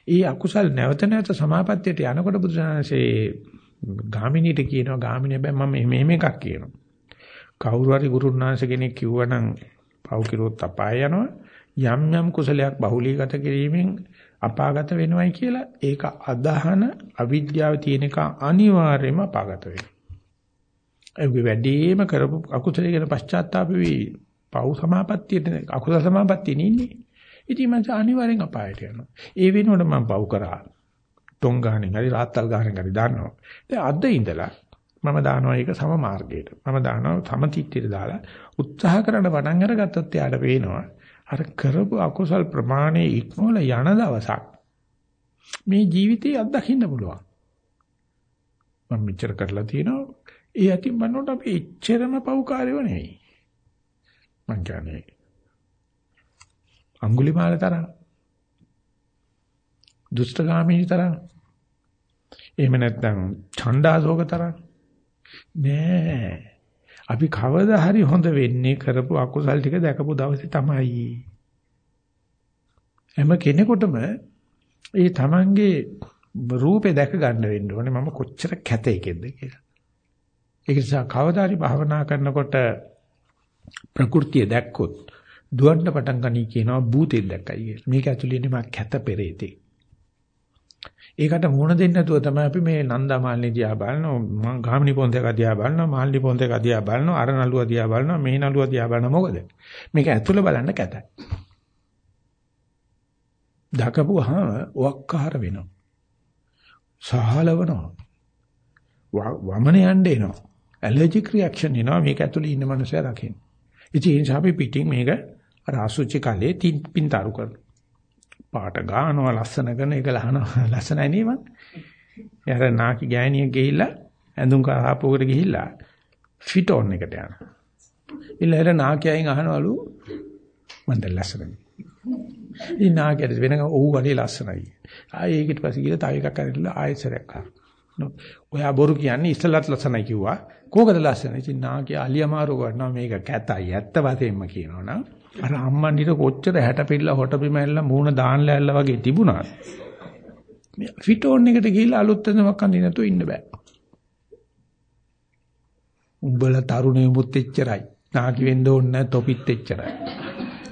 ඒ අකුසල් නැවත නැවත සමාපත්තියට යනකොට බුදුසසුනේ ගාමිනීට කියනවා ගාමිනී හැබැයි මම මෙහෙම එකක් කියනවා. කවුරු හරි ගුරුනාංශ කෙනෙක් කිව්වනම් පව් කිරුවොත් අපාය යනවා. යම් යම් කුසලයක් බහුලීගත කිරීමෙන් අපාගත වෙනවයි කියලා ඒක අදහන අවිද්‍යාව තියෙන එක අනිවාර්යයෙන්ම අපාගත වෙනවා. ඒ වැඩිම කරපු අකුසලයේ ගැන පශ්චාත්තාප වෙවි පව් සමාපත්තියට අකුසල සමාපත්තිය නින්නේ. ඉතින් මම අනිවාර්යෙන් අපායට යනවා. ඒ වෙනුවට මම පව් කරා. ටොං ගහන්නේ හරි රාත්තල් ගහන්නේ හරි දාන්නවා. දැන් අද ඉඳලා මම දානවා ඒක සම මාර්ගයට. මම දානවා සම තිට්ටියට දාලා උත්සාහ කරන පටන් අරගත්තොත් එයාට පේනවා අර කරපු අකුසල් ප්‍රමාණය ඉක්මවල යන දවසක් මේ ජීවිතේ අත්දකින්න පුළුවන්. මම මෙච්චර කරලා තියෙනවා. ඒ ඇති මනෝට අපි එච්චරම පව්කාරයව නෙවෙයි. මං කියන්නේ අඟුලිමාල තරම් දුෂ්ටගාමී තරම් එහෙම නැත්නම් ඡණ්ඩාසෝක තරම් නෑ. අපි කවදා හරි හොඳ වෙන්නේ කරපු අකුසල් ටික දැකපු දවසේ තමයි. හැම කෙනෙකුටම ඒ තමන්ගේ රූපේ දැක ගන්න වෙන්න ඕනේ මම කොච්චර කැතේකෙන්ද කියලා. ඒක නිසා කවදා හරි භාවනා කරනකොට ප්‍රകൃතිය දැක්කොත් දුවන්න පටන් ගනී කියනවා භූතෙක් දැක්කයි කියලා. මේක ඇතුළේ නේ මා කැත පෙරේතේ. ඒකට මුණ දෙන්නේ නැතුව තමයි අපි මේ නන්දා මාල්නි දිහා බලනවා මං ගාමිණී පොන්දේක දිහා බලනවා මාල්නි පොන්දේක දිහා බලනවා අර නළුවා දිහා බලනවා මේ නළුවා දිහා බලනවා මොකද? මේක ඇතුළ බලන්න කැතයි. දකපුවාම ඔක්කාර වෙනවා. සහලවනවා. වමන යන්න එනවා. ඇලර්ජික් රියැක්ෂන් එනවා මේක ඇතුළේ ඉන්න මනුස්සයා දකින්න ඉතින් ඒ නිසා අපි පිටින් මේක අර අසුචි කලේ තින් පින්තරු කරනවා පාට ගානවා ලස්සන කරන එක ලහනවා ලස්සනයි නේ මං. යාර නාකි ගෑණිය ගිහිල්ලා ඇඳුම් කාපුවකට ගිහිල්ලා ෆිට ඔන් එකට යනවා. ඊළඟට නාකියයින් අහනවලු මන්ද ලස්සනයි. ඉතින් නාකියට වෙන ඔව් වගේ ලස්සනයි. ආයේ ඒකට පස්සේ ගිහලා තව එකක් අරගෙන ආයෙසරයක් ආවා. ඔයා බොරු කියන්නේ ඉස්සලත් ලස්සනයි කිව්වා. කෝකද ලස්සනයි? ඉතින් නාකිය අලියමාරු කරනවා මේක කැතයි. ඇත්ත වශයෙන්ම කියනවනම් අර අම්මන්ඩිට කොච්චර හැට පිළලා හොට බිම ඇල්ලලා මූණ දාන්න ඇල්ල වගේ තිබුණා. මේ ෆිටෝන් එකට ගිහිල්ලා අලුත් ඇඳුමක් අඳින්න නැතුව ඉන්න බෑ. උඹලා තරුණයෝ මුත් එච්චරයි. නාකි වෙන්න ඕනේ නැහැ තොපිත් එච්චරයි.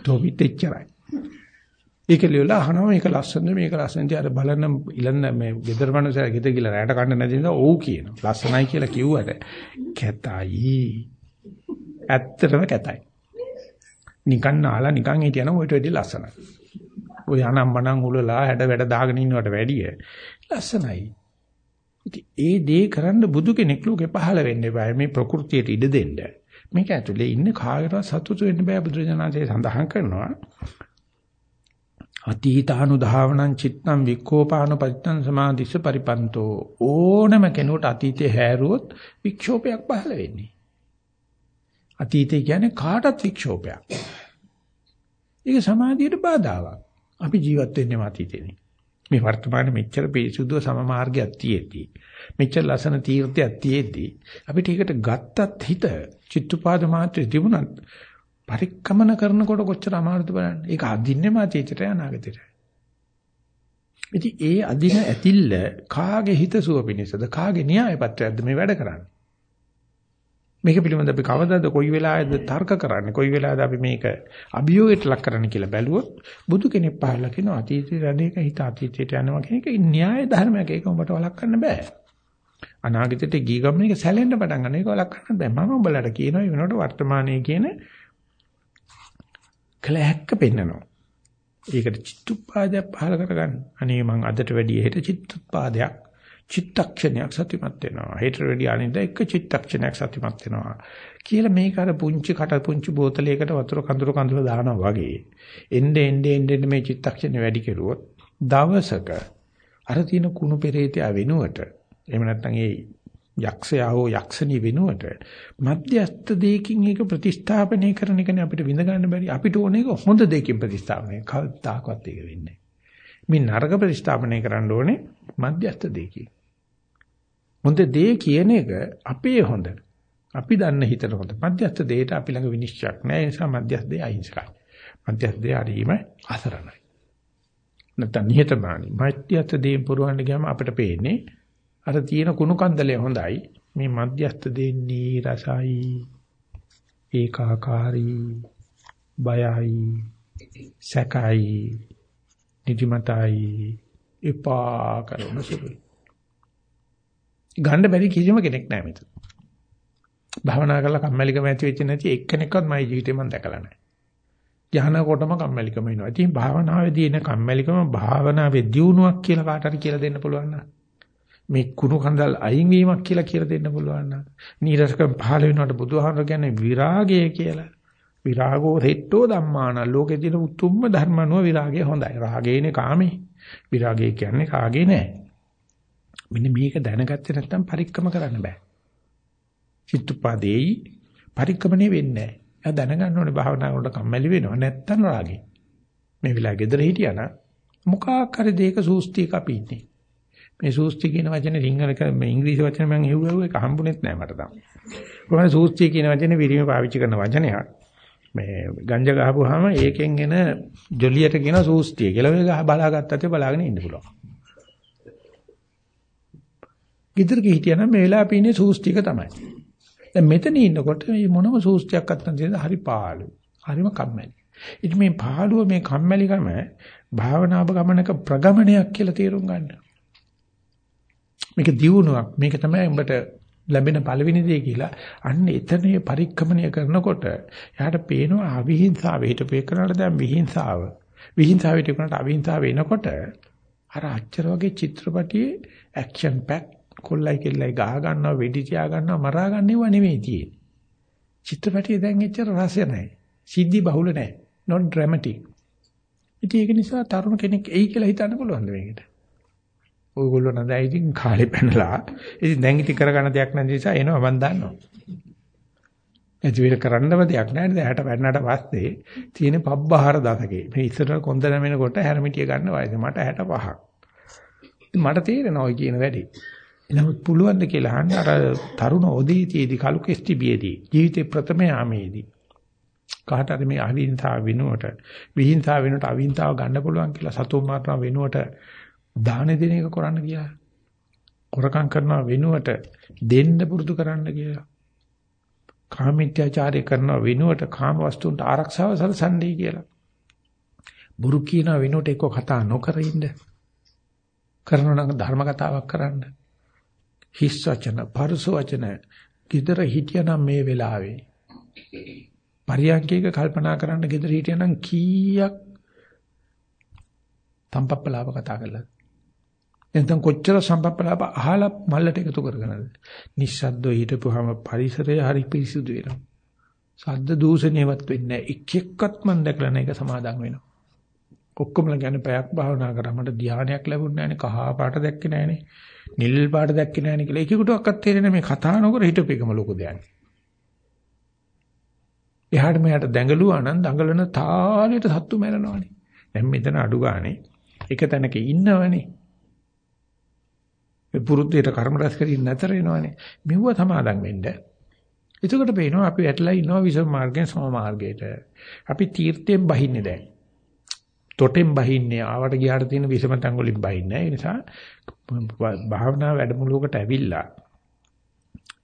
තොපිත් එච්චරයි. ඒක ලියලා අහනවා මේක ලස්සනද මේක ලස්සනද අර බලන්න ඉලන්න මේ ගෙදර මනුස්සයා ගෙදර ගිහලා රැට කන්න නැති නිසා ඔව් කියනවා. ලස්සනයි කියලා කිව්වට කැතයි. ඇත්තටම කැතයි. නිකන් නාලා නිකන් හිටියනම් ඔයිට වැඩි ලස්සනයි. ඔය අනම්මනම් උලලා හැඩ වැඩ දාගෙන ඉන්නවට වැඩිය ලස්සනයි. ඉතින් ඒ දේ කරන්න බුදු කෙනෙක් ලෝකේ පහළ වෙන්න බෑ මේ ප්‍රകൃතියට ඉඩ දෙන්න. මේක ඇතුලේ ඉන්න කායරව සතුටු වෙන්න බෑ බුදුරජාණන්සේ සඳහන් කරනවා. අතීතානුධාවනං චිත්තං වික්ඛෝපානුපත්තං සමාධිස්ස පරිපන්තෝ ඕනම කෙනෙකුට අතීතේ හැරුවොත් වික්ෂෝපයක් පහළ වෙන්නේ. අතීතය කියන්නේ කාටත් වික්ෂෝපයක්. ඒක සමාධියට බාධාවක්. අපි ජීවත් වෙන්නේ අතීතේනේ. මේ වර්තමානයේ මෙච්චර පිරිසුදු සම මාර්ගයක් තියෙද්දි මෙච්චර ලස්සන තීර්ථයක් තියෙද්දි අපිට ඒකට ගත්තත් හිත චිත්තුපාද මාත්‍රේ තිබුණත් පරික්‍රමන කරනකොට කොච්චර අමාරුද බලන්න. ඒක අදින්නෙම අතීතයට අනාගතයට. ඉතින් ඒ අදින ඇතිල්ල කාගේ හිත සුව පිණිසද කාගේ න්‍යාය පත්‍රයක්ද මේ වැඩ කරන්නේ? මේක පිළිබඳව අපි කවදාද කොයි වෙලාවෙද තර්ක කරන්නේ කොයි වෙලාවද අපි මේක අභියෝගයට ලක් කරන්න කියලා බැලුවොත් බුදු කෙනෙක් පහළ කියන අතීතයේ රැඳේක හිත අතීතයට යනවා කියන එක න්‍යාය ධර්මයක් ඒක උඹට වළක්වන්න බෑ අනාගතයට ගිය ගමන එක සැලෙන්න පටන් ගන්න ඒක වළක්වන්න බෑ මම උඹලට කියනවා ඒ වෙනකොට වර්තමානයේ කියන කලහක්ක පෙන්නනවා ඒකට චිත්තුප්පාදයක් පහල කරගන්න අනේ මං අදට වැඩි හෙට චිත්තුප්පාදයක් චිත්තක්ෂණයක් සතිමත් වෙනවා. හෙට රෙඩි අනිද්දා එක චිත්තක්ෂණයක් සතිමත් වෙනවා. කියලා මේක අර පුංචි කට පුංචි බෝතලයකට වතුර කඳුර කඳුර දානවා වගේ. එnde ende ende මේ චිත්තක්ෂණය වැඩි කෙරුවොත් දවසක අර තියෙන කුණු පෙරේතය වෙනුවට එහෙම නැත්නම් ඒ යක්ෂයා හෝ යක්ෂණී වෙනුවට මධ්‍යස්ත දෙයකින් ඒක ප්‍රතිස්ථාපනය කරන එකනේ අපිට විඳ ගන්න බැරි අපිට ඕනේ හොඳ දෙයකින් ප්‍රතිස්ථාපනය කවදාකවත් ඒක වෙන්නේ මේ නරක ප්‍රතිස්ථාපනය කරන්න ඕනේ මධ්‍යස්ත දෙයකින් හොඳ දේ කියන එක අපේ හොඳ. අපි දන්න හිතට හොඳ. මධ්‍යස්ථ දෙයට අපි ළඟ විනිශ්චයක් නැහැ. ඒ නිසා මධ්‍යස්ථ දෙය අහිංසකයි. මධ්‍යස්ථ දෙය හරීම අසරණයි. නැත්නම් නිහතමානී. මධ්‍යස්ථ දෙයෙන් පුරවන්න ගියාම අපිට පේන්නේ අර තියෙන කුණු කන්දලේ හොඳයි. මේ මධ්‍යස්ථ දෙන්නේ රසයි. ඒකාකාරී. බයයි. සැකයි. නිදිමතයි. එපා කරන සුළුයි. ගන්න බැරි කිසිම කෙනෙක් නැහැ මෙතන. භාවනා කරලා කම්මැලිකම ඇති වෙච්ච නැති එක්කෙනෙක්වත් මගේ ජීවිතේ මම දැකලා නැහැ. යහනකොටම කම්මැලිකම එනවා. ඉතින් භාවනාවේදී එන කම්මැලිකම භාවනාවේ දියුණුවක් කියලා කාට හරි කියලා දෙන්න පුළුවන් නේද? මේ කුණු කන්දල් අයින් වීමක් කියලා කියලා දෙන්න පුළුවන් නේද? නීරසකම් පහළ වෙනකොට බුදුහාමර කියන්නේ විරාගය කියලා. විරාගෝ රෙට්ටෝ ධම්මාන ලෝකේ තියෙන උතුම්ම ධර්මනුව විරාගය හොඳයි. රාගේනේ කාමේ. විරාගය කියන්නේ කාගේ නෑ. මෙන්න මේක දැනගත්තේ නැත්නම් පරික්‍රම කරන්න බෑ. චිත්තුපාදේයි පරික්‍රමණේ වෙන්නේ නැහැ. එයා දැනගන්න ඕනේ භාවනා කරනකොට කම්මැලි වෙනවා නැත්නම් රාගේ. මේ වෙලාව ගෙදර හිටියා නම් මොකක් හරි දෙයක සූස්තියක අපි ඉන්නේ. මේ සූස්ති කියන වචනේ සිංහල මේ ඉංග්‍රීසි වචනේ මම හෙව්වව ඒක හම්බුනේත් නැහැ මට තාම. කොහොමද සූස්ති කියන වචනේ විරිම පාවිච්චි කරන වචනයක්. මේ ගංජා ගහපුවාම ඒකෙන් එන ජොලියට කියන සූස්තිය කියලා ඔය ගහ බලාගත්තත් බලාගෙන ඉන්න පුළුවන්. ගෙදර ගිහිටියා නම් මේ වෙලාවේ පීන්නේ සූස්තික තමයි. දැන් මෙතන ඉන්නකොට මේ මොනම සූස්තියක්වත් නැතිද හරි පාළු. හරිම කම්මැලි. ඉතින් මේ පාළුව මේ කම්මැලිකම භාවනාව ගමනක ප්‍රගමනයක් කියලා තේරුම් ගන්න. මේක දියුණුවක්. මේක තමයි උඹට ලැබෙන පළවෙනි දේ කියලා. අන්න එතනේ පරික්‍රමණය කරනකොට එයාට පේනවා අවිහිංසාව හිටපේ කරනට දැන් විහිංසාව. විහිංසාව හිටපේනට අවිහිංසාව වෙනකොට අර අච්චර වගේ චිත්‍රපටියේ ඇක්ෂන් පැක් කොල්ලයි කෙල්ලයි ගහ ගන්නවා වෙඩි තියා ගන්නවා මරා ගන්නව නෙවෙයි තියෙන්නේ. චිත්‍රපටියේ දැන් එච්චර රසය නැහැ. සිද්ධි බහුල නැහැ. not dramatic. ඉතින් ඒක නිසා තරුණ කෙනෙක් එයි කියලා හිතන්න පුළුවන් මේකට. ඔයගොල්ලෝ නේද ඉතින් කාලේ පැනලා ඉතින් දැන් ඉතින් කරගන්න දෙයක් නැති නිසා එනවා මම දන්නවා. එදි විතර කරන්නම දෙයක් නැහැ නේද 60 පැන්නට පස්සේ තියෙන පබ්බහාර දශකේ මේ ඉස්සර කොන්ද නැමෙනකොට හැරමිටිය ගන්න වයස මට 65ක්. මට තේරෙනවා ඔය කියන වැඩේ. නමුත් පුළුවන් ද කියලා අහන්න අර තරුණ ඔදීතියේදී කලු කෙස්ටිබියේදී ජීවිතේ ප්‍රථම යාමේදී කාට හරි මේ අවිහිංසාව වෙනුවට විහිංසාව වෙනුවට අවිහිංසාව ගන්න පුළුවන් කියලා සතුන් මරන වෙනුවට දාන දෙන එක කරන්න කියලා. කොරකම් කරනවා වෙනුවට දෙන්න පුරුදු කරන්න කියලා. කාමීත්‍යාචාරය කරනවා වෙනුවට කාම වස්තුන්ට ආරක්ෂාව සලසන්නේ කියලා. බුරු කියන වෙනුවට එක්ක කතා නොකර ඉන්න. කරනවා නම් ධර්ම කතාවක් කරන්න. හිස් වචන, පරුස වචන, gedara හිටියනම් මේ වෙලාවේ පරියන්කේක කල්පනා කරන්න gedara හිටියනම් කීයක් තම්පප්පලාව කතා කළාද? එතෙන් කොච්චර සම්පප්පලාප අහලා මල්ලට එකතු කරගෙනද? නිස්සද්දව හිටපුවාම පරිසරය හරි පිරිසිදු වෙනවා. සද්ද දූෂණයවත් වෙන්නේ නැහැ. එක් එක්කත් මම දැකලා නැහැ ඒක සමාදන් වෙනවා. ඔක්කොම කියන්නේ පැයක් භාවනා කරා මට ධානයක් ලැබුණේ නැහනේ කහ පාට දැක්කේ නැහනේ නිල් පාට දැක්කේ නැහනේ කියලා එකෙකුටවත් තේරෙන්නේ මේ කතා නොකර හිටපේකම ලොකු දෙයක්. එහාට මෙහාට දැඟලුවා නම් දඟලන තාලෙට සත්තු මැරෙනවානේ. දැන් මෙතන අඩු ගානේ එක තැනක ඉන්නවනේ. පුරුද්දේට කර්ම රැස් කරින් නැතර වෙනවනේ. මෙව්ව සමාදම් වෙන්න. එතකොට පේනවා අපි ඇట్లా ඉනවා විසම මාර්ගයෙන් සම මාර්ගයට. අපි තීර්ථයෙන් බහින්නේ දැන්. තොටෙන් බහින්නේ ආවට ගියාට තියෙන විසම තැන් වලින් බහින්නේ. ඒ නිසා භාවනා වැඩමුළුවකට ඇවිල්ලා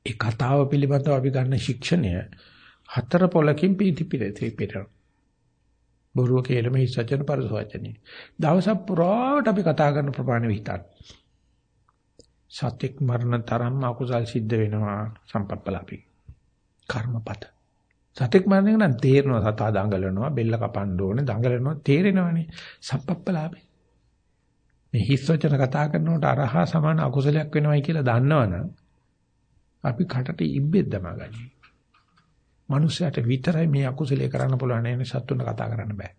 ඒ කතාව පිළිබඳව අපි ගන්න ශික්ෂණය හතර පොලකින් පීති පිළිතේ පිටර. බොරුව කියලම හිස් වචන පරස වචනේ. දවසක් පුරාවට අපි කතා කරන ප්‍රමාණය විතර. සත්‍යක් මරණ තරම් අකුසල් සිද්ධ වෙනවා සම්පප්පලාපි. කර්මපත. සත්‍යක් මරණය නම් තේරෙනවා සතා දඟලනවා බෙල්ල කපන්න ඕනේ දඟලනවා තේරෙනවනේ සම්පප්පලාපි. මේ හිස් වචන කතා කරනකොට අරහා සමාන අකුසලයක් වෙනවයි කියලා දන්නවනම් අපි කටට ඉබ්බෙත් දමාගන්නේ. මනුස්සයාට විතරයි මේ අකුසලයේ කරන්න පුළුවන් නේ සත්තුන්ට කතා කරන්න බෑ.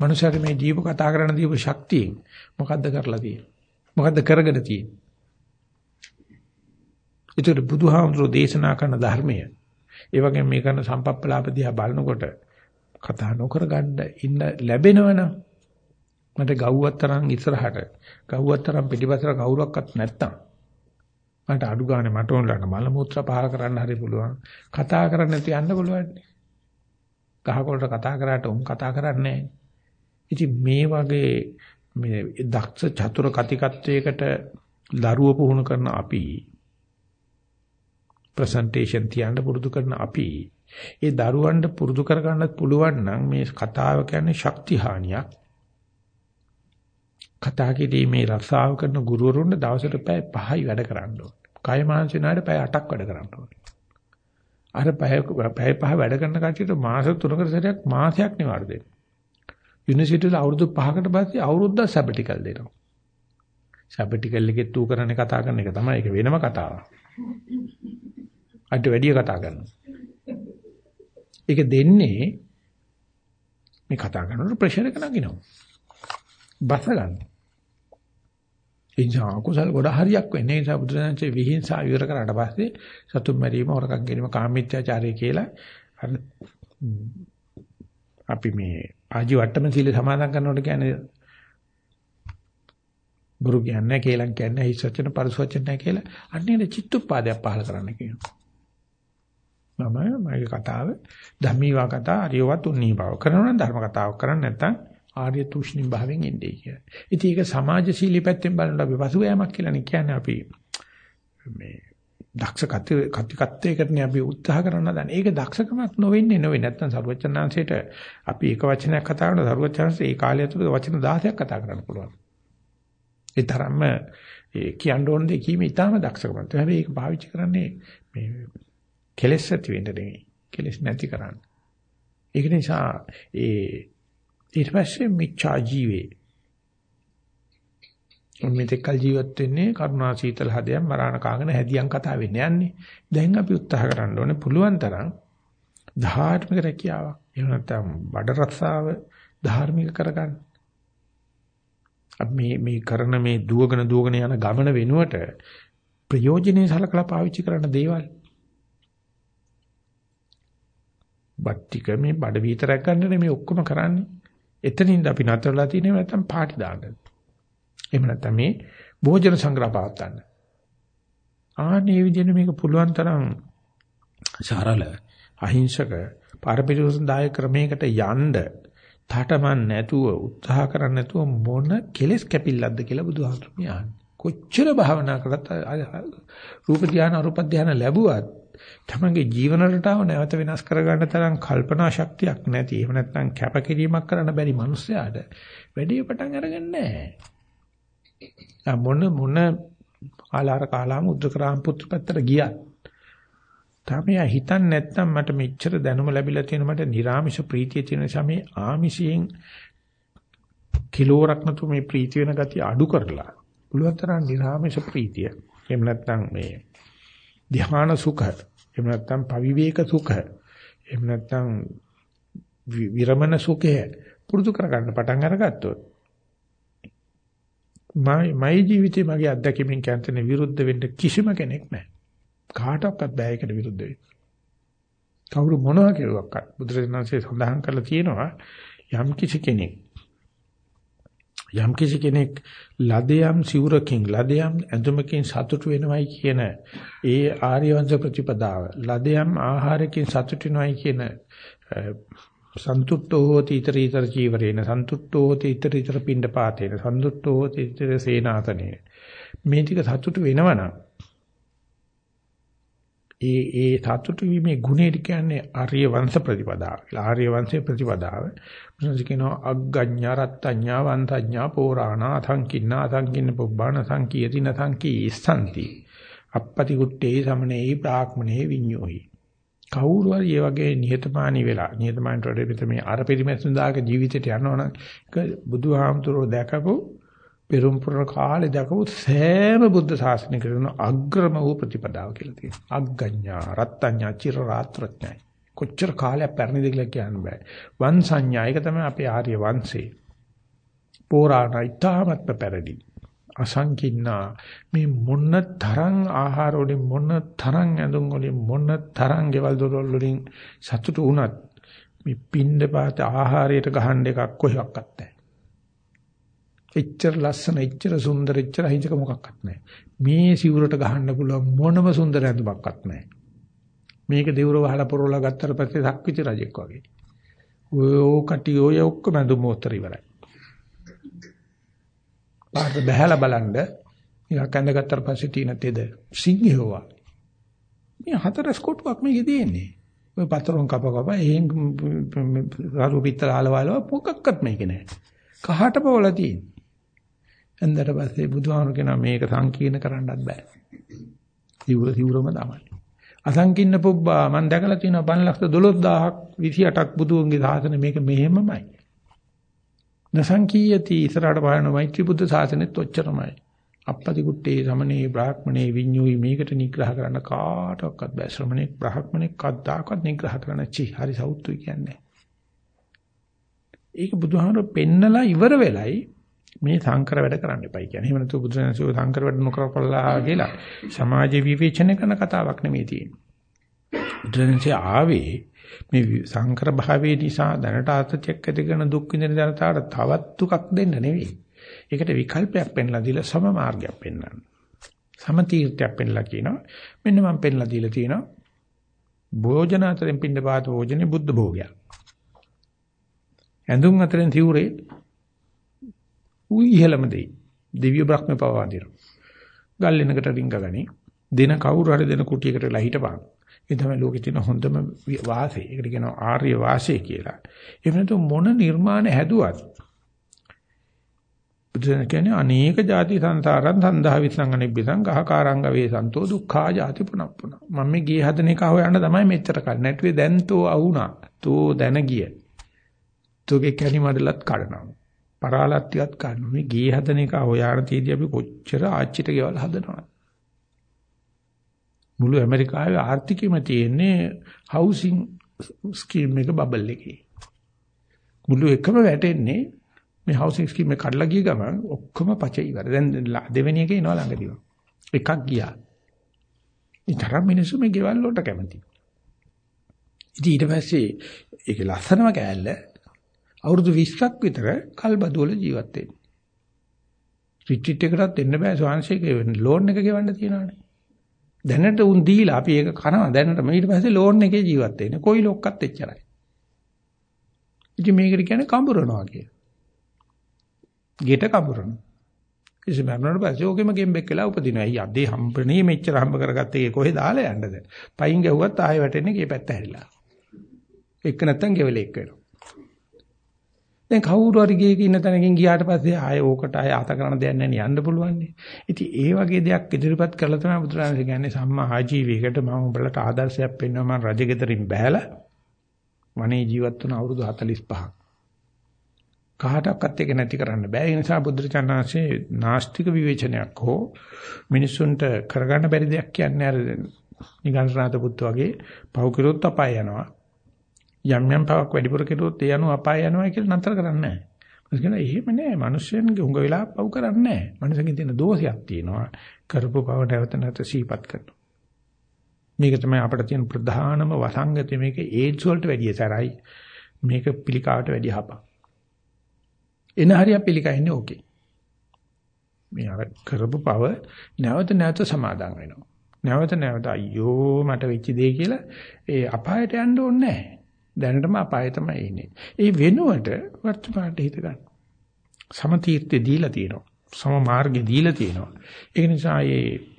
මනුස්සයාට මේ දීප කතා කරන්න දීප ශක්තියෙන් මොකද්ද කරලා තියෙන්නේ? මොකද්ද කරගෙන තියෙන්නේ? ඒතර බුදුහාමුදුරෝ දේශනා කරන ධර්මය ඒ වගේම මේ කරන සම්පප්පලාපදියා බලනකොට කතා නොකර ගන්න ඉන්න ලැබෙනවනම් මට ගව්වත් තරම් ඉස්සරහට ගව්වත් තරම් පිටිපස්සට කවුරක්වත් නැත්තම් මට අඩු ගානේ මට ඕනලට මල මුත්‍රා පහල කරන්න හරි පුළුවන්. කතා කරන්න නැති යන්න පුළුවන්. ගහකොළට කතා කරාට උන් කතා කරන්නේ ඉතින් මේ වගේ මේ දක්ෂ චතුර කතිකත්වයකට දරුව පුහුණු කරන අපි ප්‍රසන්ටේෂන් තියන්න පුරුදු කරන අපි ඒ දරුවන්ට පුරුදු කර ගන්නත් පුළුවන් නම් මේ කතාව කියන්නේ ශක්ති හානියක් කතා කිරීමේ රසාව කරන ගුරුවරුන්ට දවසට පැය 5යි වැඩ කරන්න ඕනේ. කය මානසික නාඩ පැය 8ක් වැඩ කරන්න ඕනේ. අර පැය පැය 5 වැඩ කරන කට්ටියට මාස 3කට සැරයක් මාසයක් නිවාඩු දෙන්න. යුනිවර්සිටි වල අවුරුදු 5කට පස්සේ අවුරුද්දක් සැබටිකල් දෙනවා. සැබටිකල් එකේ තු කරන්නේ කතා කරන එක තමයි ඒක වෙනම කතාවක්. අට වැඩිය කතා කරනවා. ඒක දෙන්නේ මේ කතා කරනකොට ප්‍රෙෂර් එක නගිනවා. බස ගන්න. ඒ නිසා කුසල් ගොඩ හරියක් වෙන්නේ. ඒ නිසා බුදුසසුනේ විහිංසාව ඉවර කරාට පස්සේ සතුම් මරීම, හොරකම් කිරීම, කාමීත්‍යාචාරය කියලා අර අපි මේ ආජීව වට්ටම සීල සමාදන් කරනකොට කියන්නේ ගුරු කියන්නේ කේලම් කියන්නේ හිස් වචන පරිස වචන නැහැ කියලා අන්නේ චිත්තුප්පාදයක් පහල කරන්න කියනවා. මම මගේ කතාව ධම්මීවා කතා අරියවත් උන්නී බව කරනවා නම් ධර්ම කතාවක් කරන්නේ නැත්නම් ආර්ය තුෂ්ණි භාවයෙන් එන්නේ කියලා. ඉතින් ඒක සමාජශීලී පැත්තෙන් බලනකොට අපි පසුබෑමක් කියලානේ කියන්නේ අපි මේ දක්ෂ කතිකත්වයකටනේ අපි උත්සාහ කරන දන්නේ. ඒක දක්ෂකමක් නොවෙන්නේ නොවේ. නැත්තම් සරුවචනාංශයට අපි එක වචනයක් කතා කරන සරුවචනාංශ ඒ කාලය තුළ වචන 16ක් කතා කරන්න පුළුවන්. ඒ තරම්ම ඒ කියන්න ඕන දේ කීමේ ඊටාම දක්ෂකමක්. හැබැයි ඒක පාවිච්චි කරන්නේ මේ කෙලෙස් ඇති වෙන්න නෙවෙයි. කෙලෙස් නැති කරන්න. ඒක නිසා ඒ ඊට පස්සේ මිච්ඡා ජීවේ මෙතෙක්කල් ජීවත් වෙන්නේ කරුණා සීතල හදයන් මරාණ කාගෙන හැදියන් කතා වෙන්නේ යන්නේ. දැන් අපි උත්සාහ කරන්න ඕනේ පුළුවන් තරම් ධාර්මික රැකියාවක්. එහෙම නැත්නම් බඩ රස්සාව ධාර්මික කරගන්න. අපි මේ මේ කරන මේ දුවගෙන දුවගෙන යන ගමන වෙනුවට ප්‍රයෝජනෙයි සලකලා පාවිච්චි කරන දේවල්. බට්ටික මේ බඩ විතරක් ගන්න මේ ඔක්කොම කරන්නේ. එතනින්ද අපි නතරලා තියෙන්නේ නැත්නම් පාටි දාන්න. එහෙම නැත්නම් මේ භෝජන සංග්‍රහ පවත්වන්න. ආනේ විදිහට මේක පුළුවන් තරම් සරල අහිංසක පාරමිතිසුදාය ක්‍රමයකට යන්න තාටමන් නැතුව උත්සාහ කරන්නේ නැතුව මොන කෙලස් කැපිල්ලක්ද කියලා බුදුහාමුදුරුවෝ කියන්නේ. කොච්චර භාවනා කරත් රූප ධානය අරූප ධානය ලැබුවත් තමන්ගේ ජීවන රටාව නැවත වෙනස් කරගන්න තරම් කල්පනා ශක්තියක් නැති. එහෙම නැත්නම් කැපකිරීමක් කරන්න බැරි මිනිස්සයාට වැඩි පටන් අරගන්නේ නැහැ. මොන මොන ආලාර කාලාම උද්දකරාම් පුත්‍ර පැත්තට ගියත් තමයි හිතන්නේ නැත්නම් මට මෙච්චර දැනුම ලැබිලා තියෙන මට නිර්ාමිෂ ප්‍රීතිය තියෙන නිසා මේ ආමිෂයෙන් කිලෝරක් නතු මේ ප්‍රීති වෙන ගතිය අඩු කරලා පුළුවන් තරම් නිර්ාමිෂ ප්‍රීතිය. එහෙම නැත්නම් මේ ධ්‍යාන සුඛ එහෙම නැත්නම් පවිවේක සුඛ එහෙම නැත්නම් විරමණ සුඛය පුරුදු කරගන්න පටන් අරගත්තොත් මයි ජීවිතේ මගේ අත්දැකීමෙන් කියන්තනේ විරුද්ධ වෙන්න කිසිම කෙනෙක් නැහැ. කාටවත් බෑ ඒකට විරුද්ධ වෙන්න. කවුරු මොනවා කෙරුවක්වත් බුදුරජාණන්සේ සඳහන් කරලා තියෙනවා යම් කිසි කෙනෙක් යම් කිසි කෙනෙක් ලදයම් සිවුරකින් ලදයම් ඇඳුමකින් සතුටු වෙනවයි කියන ඒ ආර්ය වංශ ප්‍රතිපදාව ලදයම් ආහාරකින් සතුටු වෙනවයි කියන සන්තුට්ඨෝ හෝති iter iter ජීවරේන සන්තුට්ඨෝ හෝති iter iter පිණ්ඩපාතේන සන්තුට්ඨෝ හෝති iter සේනාසනේ මේ ටික සතුටු වෙනවනම් ඒ ඒ සතුටු වීමේ ගුණය කියන්නේ ආර්ය වංශ ප්‍රතිපදාව. කියලා ආර්ය වංශයේ ප්‍රතිපදාව. මොනවද කියනවා අග්ගඤ්ඤා රත්ත්‍ඤ්ඤා වන්තඤ්ඤා පෝරාණා අතංකින්නා අතංකින්න පුබ්බාණ සංකීයතින සංකී ඉස්සන්ති. අපපති කුට්ටේ සමනේ බ්‍රාහ්මනේ විඤ්ඤෝහි. කවුරු හරි මේ වගේ නිහතමානී වෙලා නිහතමානීට වඩා පිට මේ අර පිරිමැස්සුන් දාක ජීවිතයට යනවනම් ඒක බුදුහාමුදුරුවෝ දැකපු පෙරම් පුරන කාලේ දැකපු සෑම බුද්ධ ශාසනිකයන් අග්‍රම වූ ප්‍රතිපදාව කියලා තියෙනවා. අග්ගඤ්ඤා රත්ත්‍ඤ්ඤා චිර රාත්‍රඥයි. කොච්චර කාලයක් පැරණිද කියලා කියන්න බෑ. වංශඤ්ඤා ඒක තමයි අපේ ආර්ය වංශේ. පෝරාණ ඉතාමත්ම පැරදි. අසංකින්නා මේ මොන තරම් ආහාර වලින් මොන තරම් ඇඳුම් වලින් මොන තරම් ගෙවල් දොරවල් වලින් සතුටු වුණත් මේ පින්ඩපාත ආහාරයට ගහන්න එකක් කොහෙවත් නැහැ. එච්චර ලස්සන, එච්චර සුන්දර, එච්චර හිතක මොකක්වත් නැහැ. මේ සිවුරට ගහන්න පුළුවන් මොනම සුන්දර ඇඳුමක්වත් නැහැ. මේක දෙවුර වහලා පොරවලා ගත්තට පස්සේ සක්විති රජෙක් වගේ. ඔය කටි ඔය ඔක්කොම ඇඳුම් මොතර ඉවරයි. පාට බහැලා බලන්න නිකන් ඇඳගත්තට පස්සේ තියෙන තෙද සිංහයෝවා. මේ හතරස් කොටුවක් මේකේ තියෙන්නේ. ඔය පතරොන් කප කප එහෙන් රාරු පිටර ආලවල මොකක්වත් මේකේ නැහැ. කහට පොවල තියෙන්නේ. එන්දට පස්සේ බුදුහාමුදුරු කියනවා මේක සංකීර්ණ කරන්නත් බෑ. සිවුර සිවුරම තමයි. අසංකින්න පුබ්බා මම දැකලා තියෙනවා 512000ක් 28ක් බුදුන්ගේ සාසන මේක මෙහෙමමයි. නසංකීයති ඉස්සරහට බලන මෛත්‍රී බුද්ධ ශාසනෙත් ඔච්චරමයි. අපපති කුට්ටේ සමනේ බ්‍රාහ්මණේ විඤ්ඤුයි මේකට නිග්‍රහ කරන්න කාටවත් බෑ ශ්‍රමණේ බ්‍රාහ්මණේ කද්දාකවත් නිග්‍රහ කරන්න චි හරි සෞතුයි කියන්නේ. ඒක බුදුහාමර පෙන්නලා ඉවර වෙලයි මේ සංකර වැඩ කරන්න එපයි කියන්නේ. එහෙම නැතු බුදුසසුන සංකර වැඩ නොකරපළා කියලා සමාජ විවේචනය කරන කතාවක් නෙමෙයි තියෙන්නේ. බුදුරජාණන්සේ ආවේ මේ සංකර භාවයේ නිසා දැනට ආතතියක් ඇති කරන දුක් විඳින ජනතාවට තවත් දුකක් දෙන්න නෙවෙයි. ඒකට විකල්පයක් පෙන්ලා දීලා සම මාර්ගයක් පෙන්වන්න. සම තීර්ථයක් පෙන්ලා කියනවා. මෙන්න මම පෙන්ලා දීලා තියෙනවා. භෝජන අතරින් පින්න පාත භෝජනේ බුද්ධ භෝගයක්. ඇඳුම් අතරින් තියුරේ උයි ඉහළම දෙයි. දිව්‍ය බ්‍රහ්ම පවාදින. ගල්ලෙනකට රිංග ගනි. දෙන කවුරු හරි දෙන කුටියකට වෙලා හිටපන්. ඒ තමයි ලෝකේ තියෙන හොඳම වාසය. ඒකට කියනවා ආර්ය වාසය කියලා. එහෙම නැතු මොන නිර්මාණ හැදුවත් බුදුසෙන් කියන්නේ අනේක ಜಾති සංසාරං සන්දහා විසං අනිබ්බිසං ගහකාරංග වේසන්තෝ දුක්ඛා ಜಾති පුනප්පුන. මම මේ ගේ හදන එක හොයන්න තමයි මෙච්චර කල්. නැටුවේ දැන් තෝ අවුනා තෝ දැන ගිය. තෝගේ කැණි මඩලත් කඩනවා. පරාලත් ටිකත් කඩනවා. මේ ගේ හදන එක හොයාන තීදී අපි කොච්චර ආච්චිට ගෙවල් හදනවද? මුළු ඇමරිකාවේ ආර්ථිකෙම තියෙන්නේ හවුසින් ස්කීම් එක බබල් එකේ මුළු එකම වැටෙන්නේ මේ හවුසින් ස්කීම් එක කඩලා ගිය ගමන් ඔක්කොම පචේ ඉවර. දැන් දෙවෙනි එකේ එනවා ළඟදී. එකක් ගියා. ඊතරම් මිනිස්සු මේ ගෙවල් වලට කැමති. ඉතින් ඊට පස්සේ ඒක ලස්සනම කෑල්ල අවුරුදු 20ක් විතර කල්බදුවල ජීවත් වෙන්නේ. රිට්‍රීට් එකටත් එන්න බෑ ස්වාංශයක ලෝන් එක ගෙවන්න තියෙනවානේ. දැනට උන් දීලා අපි ඒක කනවා දැනට ඊට පස්සේ ලෝන් එකේ ජීවත් වෙන්නේ. කොයි ලොක්කත් එච්චරයි. ඉතින් මේකට කියන්නේ කඹරනවා කියලා. ගෙට කඹරන. ඉතින් මරණයට පස්සේ ඕකෙම ගෙම්බෙක් වෙලා උපදිනවා. අයිය අදේ හම්බනේ මෙච්චර හම්බ කරගත්තේ කොහෙද දාලා යන්නද? පයින් ගැහුවත් ආයෙ වැටෙන්නේ ගේ පැත්ත හැරිලා. එක්ක නැත්තම් ගෙවල එක්ක වෙනවා. දැන් කවුරු හරි ගියක ඉන්න තැනකින් ගියාට පස්සේ ආයෙ ඕකට ආයෙ අත කරන දෙයක් නැහැ යන්න පුළුවන් නේ. ඉතින් ඒ වගේ දෙයක් ඉදිරිපත් කළා තමයි බුදුරජාණන් කියන්නේ සම්මා ආජීවයකට මම උඹලට ආදර්ශයක් පෙන්වනවා මම රජගෙදරින් බහැලා වනේ ජීවත් වුණ අවුරුදු 45ක්. කාටවත් එක නැති කරන්න බෑ. ඒ නිසා බුදුරජාණන්සේ නාස්තික විවේචනයක් හෝ මිනිසුන්ට කරගන්න බැරි දෙයක් කියන්නේ අර නිගණ්ඨනාත පුත් වගේ පව් කිරුවොත් අපාය යනවා. යම් යම් පවක් වැඩිපුර කෙරුවොත් ඒ අනුව අපාය යනවා කියලා නතර කරන්නේ නැහැ. මොකද කියන එහෙම නෑ. මිනිස්යන්ගේ උඟ වෙලා පව් කරන්නේ නෑ. මනුස්සයන්ගේ තියෙන දෝෂයක් තියෙනවා. කරපු පව නැවත නැවත සීපත් කරනවා. මේක තමයි අපිට තියෙන ප්‍රධානම වසංගතය මේක ඒඩ්ස් වලට වැඩිය සරයි. මේක පිළිකාවට වැඩිය හපක්. එන හරිය පිළිකා ඉන්නේ ඕකේ. මේ අර කරපු පව නැවත නැවත සමාදන් වෙනවා. නැවත නැවත අයියෝ මට වෙච්ච දේ කියලා ඒ අපායට යන්න ඕනේ නැහැ. දැනටම අපාය තමයි ඉන්නේ. ඒ වෙනුවට වර්තමානට හිත ගන්න. සමතීර්ථය දීලා තියෙනවා. සම මාර්ගෙ දීලා තියෙනවා. ඒ නිසා මේ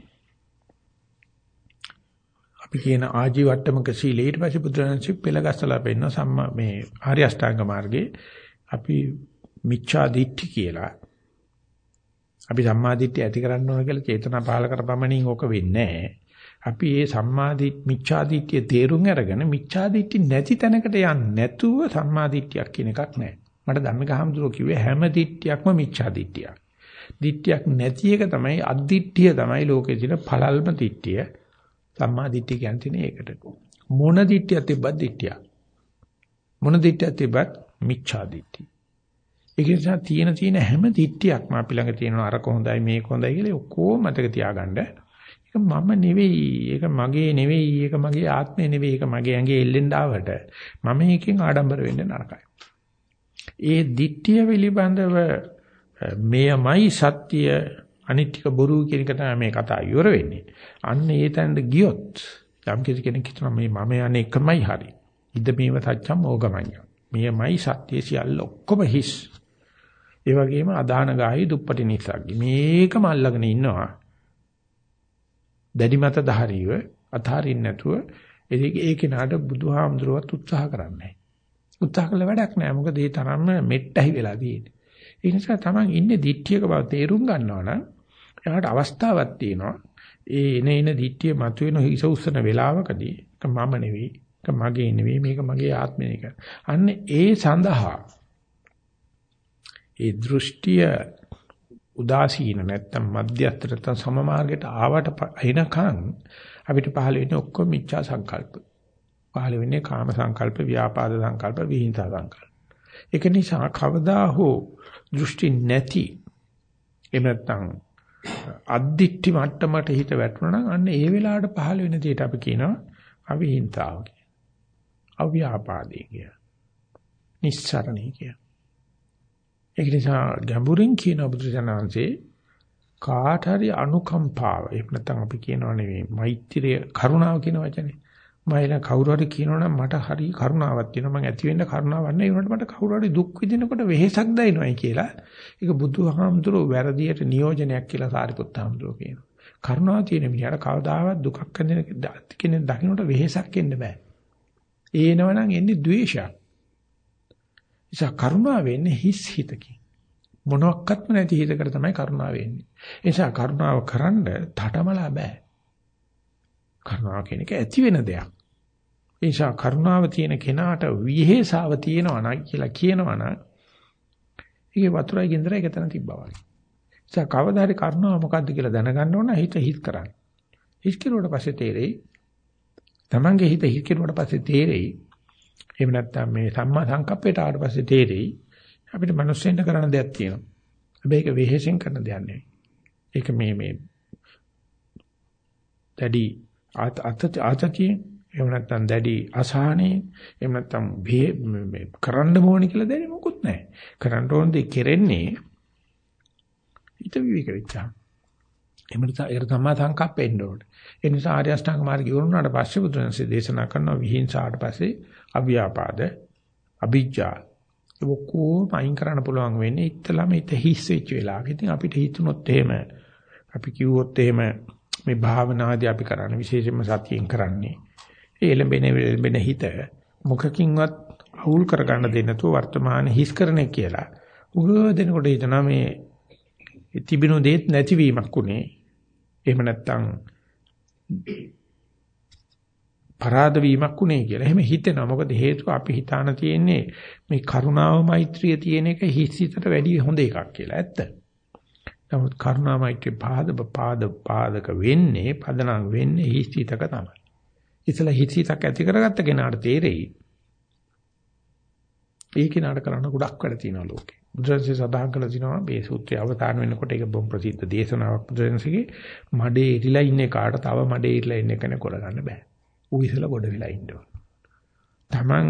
අපි කියන ආජීවට්ටමක සීලය ඊට පස්සේ බුදුරජාණන් පෙළ ගස්සලා පෙන්න සම්මා මේ ආර්ය අෂ්ටාංග මාර්ගේ අපි මිච්ඡා දිට්ඨි කියලා. අපි සම්මා දිට්ඨිය ඇති කරන්න ඕන කියලා චේතනා පහල කරපමණින් ඕක වෙන්නේ නැහැ. අපි මේ සම්මා දිට්ඨි මිච්ඡා දිට්ඨිය තේරුම් අරගෙන මිච්ඡා දිට්ඨි නැති තැනකට යන්නේ නැතුව සම්මා දිට්ඨියක් කියන එකක් නැහැ. මට ධම්මික හඳුරෝ කිව්වේ හැම දිට්ඨියක්ම මිච්ඡා දිට්ඨියක්. දිට්ඨියක් නැති එක තමයි අද්දිට්ඨිය තමයි ලෝකේ තියෙන පළල්ම දිට්ඨිය. සම්මා දිට්ඨිය කියන්නේ ඒකට. මොන දිට්ඨියක් තිබ්බත් දිට්ඨියක්. මොන දිට්ඨියක් තිබ්බත් මිච්ඡා දිට්ඨිය. ඒක නිසා තියෙන තියෙන හැම දිට්ටියක්ම අපි ළඟ තියෙනවා අර කොහොඳයි මේක හොඳයි කියලා ඔක්කොම මතක තියාගන්න. ඒක මම නෙවෙයි, ඒක මගේ නෙවෙයි, ඒක මගේ ආත්මේ නෙවෙයි, ඒක මගේ ඇඟේ එල්ලෙන්න ආවට මම එකෙන් ආඩම්බර වෙන්න නරකයි. ඒ දිට්ටිය පිළිබඳව මෙයමයි සත්‍ය අනිත්‍යක බොරු කියන එක තමයි මේ කතාව ඉවර වෙන්නේ. අන්න ඒ තැනට ගියොත් යම් කෙනෙක් හිතනවා මේ මම යන්නේ එකමයි හරි. ඉද මේව සත්‍යම් ඕගමඤ්ඤ. මෙයමයි සත්‍ය සියල්ල ඔක්කොම හිස්. ඒ වගේම අදාන ගායි දුප්පටි නිසග්ගි. මේකම අල්ලගෙන ඉන්නවා. දැඩි මත ධාරීව අතාරින්න නැතුව ඒක ඒ කෙනාට බුදුහාමුදුරුවත් උත්සාහ කරන්නේ උත්සාහ කළ වැඩක් නෑ. මොකද ඒ තරම්ම මෙට්ටහි වෙලා තියෙන්නේ. ඒ නිසා Taman ඉන්නේ දිට්ඨියක බව තේරුම් ගන්නවා නම් එයාට අවස්ථාවක් තියෙනවා. ඒ එන එන දිට්ඨිය මතුවෙන හිස උස්සන වෙලාවකදී මම නෙවෙයි, මගේ නෙවෙයි, මේක මගේ ආත්මය නෙක. අන්න ඒ සඳහා ඒ දෘෂ්ටිය උදාසීන නැත්තම් මධ්‍යස්ථ නැත්තම් සම මාර්ගයට ආවට එනකන් අපිට පහළ වෙන්නේ ඔක්කොම මිච්ඡා සංකල්ප. පහළ වෙන්නේ කාම සංකල්ප, ව්‍යාපාද සංකල්ප, විහිංසා සංකල්ප. ඒක නිසා කවදා හෝ දෘෂ්ටි නැති එහෙම නැත්තම් අද්දික්ටි මට්ටමට හිත වැටුණා නම් අන්න ඒ වෙලාවට පහළ වෙන දෙයට අපි කියනවා අවිහිංතාව කියලා. අව්‍යාපාදේ කියලා. නිස්සරණී කියලා. ඒක නිසා ගැඹුරින් කියන බුදුසසුනාංශේ කාට හරි අනුකම්පාව එහෙම නැත්නම් අපි කියනවා නෙවෙයි මෛත්‍රිය කරුණාව කියන වචනේ. මයිල කවුරු හරි කියනවනම් මට හරි කරුණාවක් තියෙනවා. මම ඇති වෙන්න කරුණාවක් නැහැ. ඒ වුණාට මට කවුරු හරි දුක් විඳිනකොට වෙහෙසක් දැනෙනවයි කියලා. ඒක බුදුහාමුදුරුවෝ වැරදියට නියෝජනයක් කියලා සාරිපුත්ත හාමුදුරුවෝ කියනවා. කරුණාව තියෙන මිනිහට කවදාවත් දුකක් හඳින කෙනෙක් දකින්නට වෙහෙසක් එන්න බෑ. ඒනවනම් එන්නේ ද්වේෂයක්. නිසා කරුණා වෙන්නේ හිස් හිතකින්. මොනක්වත්ම නැති හිතකට තමයි කරුණාව එන්නේ. ඒ නිසා කරුණාව කරන්න තටමලා බෑ. කරුණාව කියන එක ඇති වෙන දෙයක්. ඒ නිසා කරුණාව තියෙන කෙනාට විහෙසාව තියෙනවා නම් කියලා කියනවා නම් ඒකේ වතුරයි ගින්දරයි එක තැන තිබ්බා වගේ. ඒ නිසා කවදා හරි කරුණාව මොකද්ද කියලා දැනගන්න ඕන හිත හිත කරන්න. හිත කෙරුවට පස්සේ තේරෙයි. Tamange හිත හිත කෙරුවට පස්සේ තේරෙයි. එහෙම නැත්නම් මේ සම්මා සංකප්පයට ආවට පස්සේ තේරෙයි. අපිට මිනිස්සෙන්ට කරන්න දෙයක් තියෙනවා. හැබැයි ඒක වෙහෙසෙන් කරන දෙයක් නෙවෙයි. ඒක මේ මේ දැඩි අත අතතිය එහෙම නැත්නම් දැඩි අසහනේ එහෙම නැත්නම් මේ කරන්න ඕනේ කියලා දැනෙ මොකුත් නැහැ. කරන්න ඕන දේ කෙරෙන්නේ හිත විවේක වෙච්චා. එහෙම නිසා ඒක තමයි සංකප්පෙන්න ඕනේ. ඒ නිසා ආර්ය අෂ්ටාංග මාර්ගය වුණාට පස්සේ බුදුරජාණන්සේ දේශනා කරන විහිංසාට පස්සේ අභ්‍යාපාද අභිජ්ජා ඔක්කොම අයින් කරන්න පුළුවන් වෙන්නේ ඉතලම හිත හිස් වෙච්ච වෙලාවක. ඉතින් අපිට හිතුනොත් එහෙම අපි කිව්වොත් එහෙම මේ භාවනාදී අපි කරන්නේ විශේෂයෙන්ම සතියෙන් කරන්නේ. ඒ එළඹෙන එළඹෙන හිත මොකකින්වත් අවුල් කරගන්න දෙන්නේ නැතුව වර්තමාන හිස් කරන්නේ කියලා. උගව දෙනකොට හිතනවා මේ තිබුණු දෙයක් නැතිවීමක් උනේ. එහෙම නැත්තම් පරාද වීමක් උනේ කියලා. එහෙම හිතෙනවා. මොකද හේතුව අපි හිතාන තියෙන්නේ මේ කරුණාව මෛත්‍රිය තියෙන එක හිස්සිතට වැඩිය හොඳ එකක් කියලා. ඇත්ත. නමුත් කරුණා මෛත්‍රිය පාද පාද පාදක වෙන්නේ පදනම් වෙන්නේ හිස්සිතක තමයි. ඉතල හිස්සිතක් ඇති කරගත්ත කෙනාට තේරෙයි. ඒ කෙනාට කරන්න ගොඩක් වැඩ තියෙනවා ලෝකේ. බුදුරජාණන්සේ සඳහන් කළ තිනවා මේ සූත්‍රය අවතාරණ වෙනකොට ඒක බොහොම ප්‍රසිද්ධ දේශනාවක් බුදුරජාණන්සේගේ මඩේ ඉරිලා ඉන්නේ කාට තව මඩේ ඉරිලා ඉන්න කෙනෙක් කරගන්න බෑ. ඌ ඉතලා ගොඩ වෙලා ඉන්න ඕන. Taman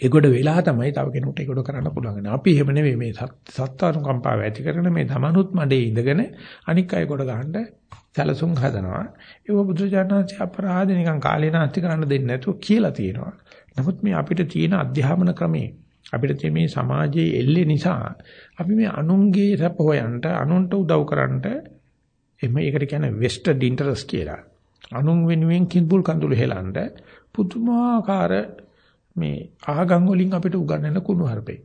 ඒගොඩ වෙලා තමයි තව කෙනෙකුට ඒගොඩ කරන්න පුළුවන්. අපි එහෙම නෙවෙයි මේ සත්තානුකම්පාව ඇති කරන මේ තමනුත් මඩේ ඉඳගෙන අනික් අය ගොඩ ගහන්න සැලසුම් හදනවා. ඒක බුදුජානනාංශ අපරාධ නිකන් කාලේ නාස්ති කරන්න දෙන්නේ නැතුව කියලා තියෙනවා. නමුත් මේ අපිට තියෙන අධ්‍යාපන ක්‍රමේ අපිට තියෙන මේ සමාජයේ එල්ලේ නිසා අපි මේ අනුන්ගේ රැප හොයන්ට අනුන්ට උදව් කරන්නට එමෙ ඒකට කියන්නේ වෙස්ටඩ් ඉන්ටරස් කියලා. අනුන් වෙනුවෙන් කිඹුල් කඳුළු හෙලන්න පුදුමාකාර මේ ආගම් වලින් අපිට උගන්වන කුණු හarpේ.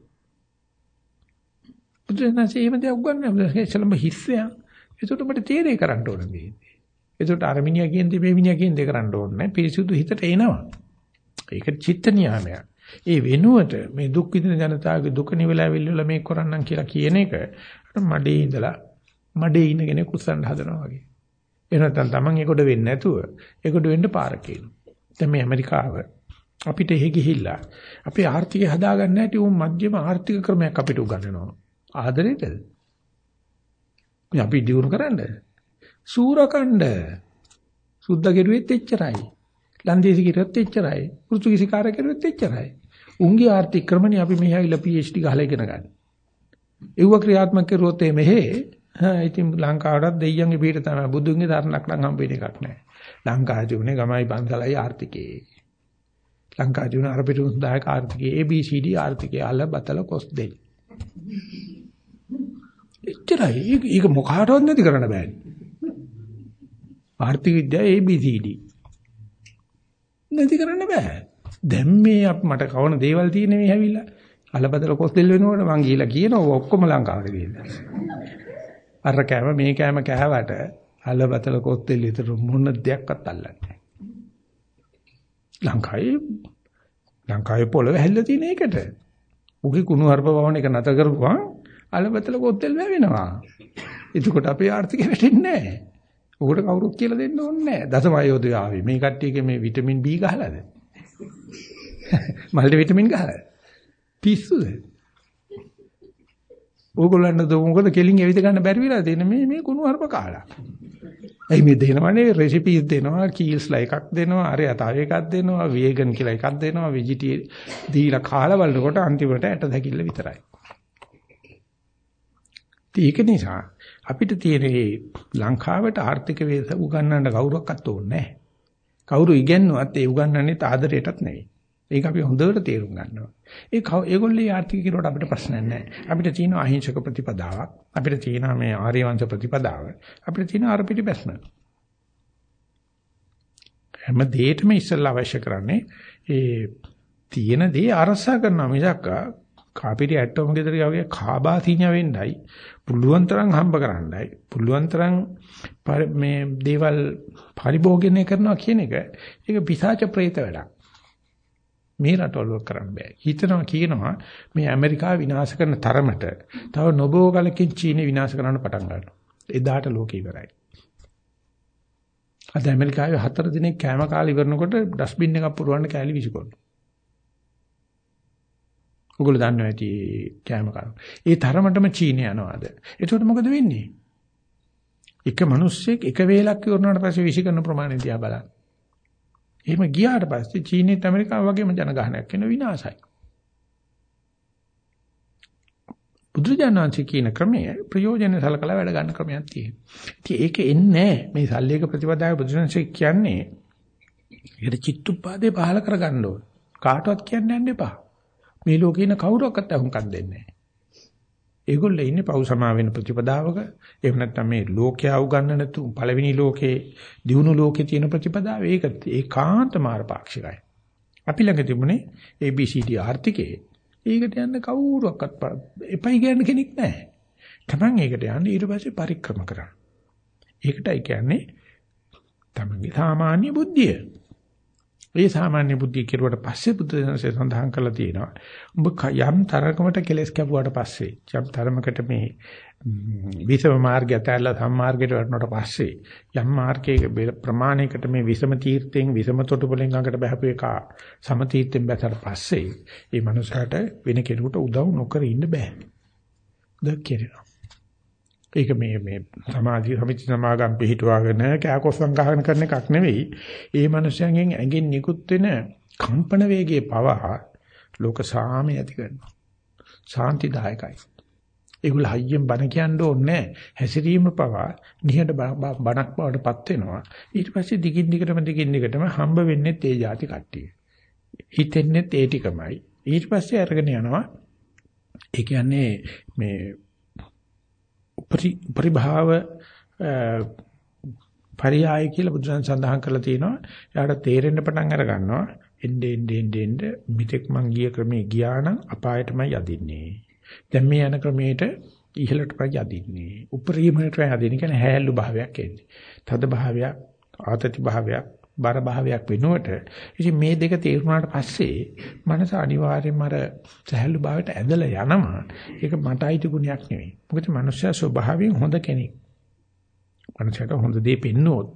බුදුසසුනේ එහෙම දෙයක් උගන්වන්නේ ඉස්සලම හිස්සයක්. ඒකට මට තේරේ කරන්න ඕන මේ. ඒකට අරමිනියා කියන්නේ මේ මිනිහා කියන්නේ කරන්න ඕනේ පිරිසුදු හිතට එනවා. ඒක චිත්ත නියාමයක්. ඒ වෙනුවට මේ දුක් විඳින ජනතාවගේ දුක නිවලාවිල්ල මේ කරන්නම් කියලා කියන එක මඩේ ඉඳලා මඩේ ඉන්න කෙනෙක් උස්සන්න හදනවා වගේ. එහෙම නැත්නම් Taman ඒකට වෙන්නේ නැතුව ඒකට වෙන්න පාර කියනවා. දැන් මේ ඇමරිකාව අපිට එහෙ ගිහිල්ලා අපේ ආර්ථිකය හදාගන්න නැටි උන් මධ්‍යම ආර්ථික ක්‍රමයක් අපිට උගන්වනවා. ආදරේද? අපි දිනු කරන්න. සූරකණ්ඩ. සුද්ධ කෙරුවෙත් එච්චරයි. ලන්දේසි කෙරුවෙත් එච්චරයි. පෘතුගීසි කාර්ය කෙරුවෙත් එච්චරයි. උන්ගේ ආර්ථික ක්‍රමනේ අපි මෙහි ආවිලා PhD ගහලා ඉගෙන ගන්න. ඒව ක්‍රියාත්මක කරුවොත් එමෙහෙ හා ඉතින් ලංකාවටත් දෙයියන්ගේ පිට තමයි බුදුන්ගේ ධර්මයක් නම් හම්බෙන එකක් නැහැ. ලංකාවේ උනේ ගමයි පන්සලයි ආර්ථිකේ. ලංකාවේ උනේ අර පිටුන් දායක ආර්ථිකේ ABCD ආර්ථිකේ අල බතල කොස් දෙයි. එච්චරයි. ඒක මොකාටවත් නැති කරන්න බෑනේ. ආර්ථික විද්‍යාව ABCD. නැති කරන්න බෑ. දැන් මේ අප මට කවන දේවල් තියෙන මේ හැවිලා අලබදල කොස් දෙල් වෙනකොට මං ගිහිලා කියනවා ඔක්කොම ලංකාවට ගිහිල්ලා. අර කෑම මේ කෑම කෑවට අලබතල කොත්තෙල් විතර මොන දෙයක්වත් අල්ලන්නේ නැහැ. ලංකාවේ ලංකාවේ පොළව හැල්ලා තියෙන එකට. උගේ කුණු හarp වවන එක නැත කරපුවා අලබතල කොත්තෙල් වැවෙනවා. එතකොට අපේ ආර්ථිකය වැටෙන්නේ නැහැ. උකට කවුරුත් කියලා දෙන්න ඕනේ නැහැ. දසමයෝදය ආවේ. මේ කට්ටියගේ මේ විටමින් B ගහලාද? මල්ටි විටමින් ගහලා. පිස්සුද? ඕගොල්ලන්ට මොකද කෙලින් එවිද ගන්න බැරි වෙලා තියෙන මේ මේ කුණු හරප කාලා. එයි මේ දෙනවනේ රෙසිපීස් දෙනවා කීල්ස්ලා එකක් දෙනවා අර තව එකක් දෙනවා වේගන් කියලා එකක් දෙනවා වෙජිටි දීලා කාලා බලනකොට අන්තිමට ඇට දැකිල්ල විතරයි. ඒක නිසා අපිට තියෙන ලංකාවට ආර්ථික වේස උගන්වන්න කවුරක්වත් ඕනේ නැහැ. කවුරු ඉගෙනුවත් ඒ උගන්වන්නේ ආදරයටත් නෙවෙයි. ඒක අපි හොඳට තේරුම් ගන්නවා. ඒ ඒගොල්ලේ ආර්ථික කිරුවට අපිට ප්‍රශ්නයක් නැහැ. අපිට තියෙන අහිංසක ප්‍රතිපදාවක්. අපිට තියෙන මේ ආර්ය වංශ ප්‍රතිපදාව. අපිට තියෙන අර පිටිබැස්ම. හැම දෙයකම ඉස්සෙල්ලා අවශ්‍ය කරන්නේ ඒ තියෙන දේ අරසා කරනවා මිසක් කාපිරි ඇටෝම ගෙදර වගේ කාබාසීඤ්ඤ වෙන්නයි පුළුවන් තරම් හම්බ කරන්නයි පුළුවන් තරම් මේ දේවල් පරිභෝගනය කරනවා කියන එක ඒක පිසාච ප්‍රේත වැඩක්. මේ රටවල කරන්න බෑ. හිතනවා කියනවා මේ ඇමරිකාව විනාශ කරන තරමට තව නොබෝ කලකින් චීනය විනාශ කරන්න පටන් ගන්නවා. එදාට ලෝකේ ඉවරයි. අද ඇමරිකාවේ හතර දිනක් කෑම කාලේ ඉවරනකොට ඩස්බින් එකක් පුරවන්න කෑලි විසිකොනවා. ඔගොල්ලෝ දන්නවා ඇති කෑම කන. ඒ තරමටම චීනය යනවාද? එතකොට මොකද වෙන්නේ? එක මිනිස්සෙක් එක වේලක් ඉවරනාට පස්සේ විසිකරන ප්‍රමාණය දිහා බලන්න. එහෙම ගියාට පස්සේ චීනයත් ඇමරිකාව වගේම ජනගහනයක් වෙන විනාශයි. බුදුජානනාංශ කියන ක්‍රමය ප්‍රයෝජන සලකලා වැඩ ගන්න ක්‍රමයක් තියෙනවා. ඉතින් ඒක එන්නේ මේ සල්ලේක ප්‍රතිපදාවේ බුදුජානනාංශ කියන්නේ ඒකට චිත්තුප්පාදේ පහල කරගන්න ඕන. කාටවත් කියන්න යන්න එපා. මේ ලෝකේ ඉන්න කවුරක්වත් අහුම්කම් දෙන්නේ නැහැ. ඒගොල්ලෝ ඉන්නේ පව් සමා වෙන ප්‍රතිපදාවක. එහෙම නැත්නම් මේ ලෝකයා උගන්නන තු පළවෙනි ලෝකේ දියුණු ලෝකේ තියෙන ප්‍රතිපදාව ඒක ඒකාන්ත මාර්ගපාක්ෂිකයි. අපි ළඟ තිබුණේ ABCD ආර්ථිකේ. ඒකට යන්න කවුරුවක්වත් එපයි කියන කෙනෙක් නැහැ. Taman ඒකට යන්නේ ඊට පස්සේ පරික්‍රම කරන්න. ඒකටයි කියන්නේ තමන්ගේ සාමාන්‍ය බුද්ධිය. ඒ සාමාන්‍ය බුද්ධිය කෙරුවට පස්සේ බුද්ධ ධර්මයේ සඳහන් කරලා තියෙනවා. උඹ යම් තරකමට කෙලස් කැපුවාට පස්සේ යම් තරමකට මේ විසම මාර්ගය ඇතැල්ලා සම්මාර්ගයට වටනට පස්සේ යම් මාර්ගයක ප්‍රමාණයකට මේ විසම තීර්ථයෙන් විසම තොටුපලෙන් අඟට බහපු එක සම තීර්ථයෙන් බැසට පස්සේ මේ මනුස්සයාට වෙන කෙනෙකුට උදව් නොකර ඉන්න බෑ. ද කියනවා. ඒක මේ මේ සමාධි සමිති සමාගම් පිළිටුවාගෙන කෑකොස්සම් ගහගෙන කරන එකක් නෙවෙයි. ඒ මනුස්සයන්ගෙන් ඇඟෙන් නිකුත් වෙන කම්පන වේගයේ පවා ලෝක සාමය ඇති කරනවා. ශාන්තිදායකයි. ඒගොල්ල හයියෙන් බණ කියන්න ඕනේ හැසිරීම පවා නිහඬ බණක් බවටපත් වෙනවා. ඊට පස්සේ දිගින් දිගටම දිගින් දිගටම හම්බ වෙන්නේ තේ જાති කට්ටිය. හිතෙන්නේ ඒ ටිකමයි. ඊට පස්සේ අරගෙන යනවා. ඒ කියන්නේ මේ පරිභාව පරියාය කියලා බුදුන් සඳහන් කරලා තියෙනවා. එයාට තේරෙන්න පටන් අර ගන්නවා. එන්නේ එන්නේ එන්නේ මිත්‍යක් මං ගිය ක්‍රමේ ගියා නම් අපායටමයි යදින්නේ. දැන් මේ යන ක්‍රමයට ඉහළටමයි යදින්නේ. උපරිමයට යදින්නේ කියන්නේ හැල්ලු භාවයක් එන්නේ. තද භාවයක්, ආතති භාවයක්, බර භාවයක් වෙනුවට. ඉතින් මේ දෙක තේරුණාට පස්සේ මනස අනිවාර්යයෙන්ම අර සහැල්ලු භාවයට ඇදලා යනවා. ඒක මට අයිති ගුණයක් නෙවෙයි. මොකද මනුෂ්‍යයා ස්වභාවයෙන් හොඳ කෙනෙක්. මනුෂ්‍යයට හොඳ දේ පෙන්නොත්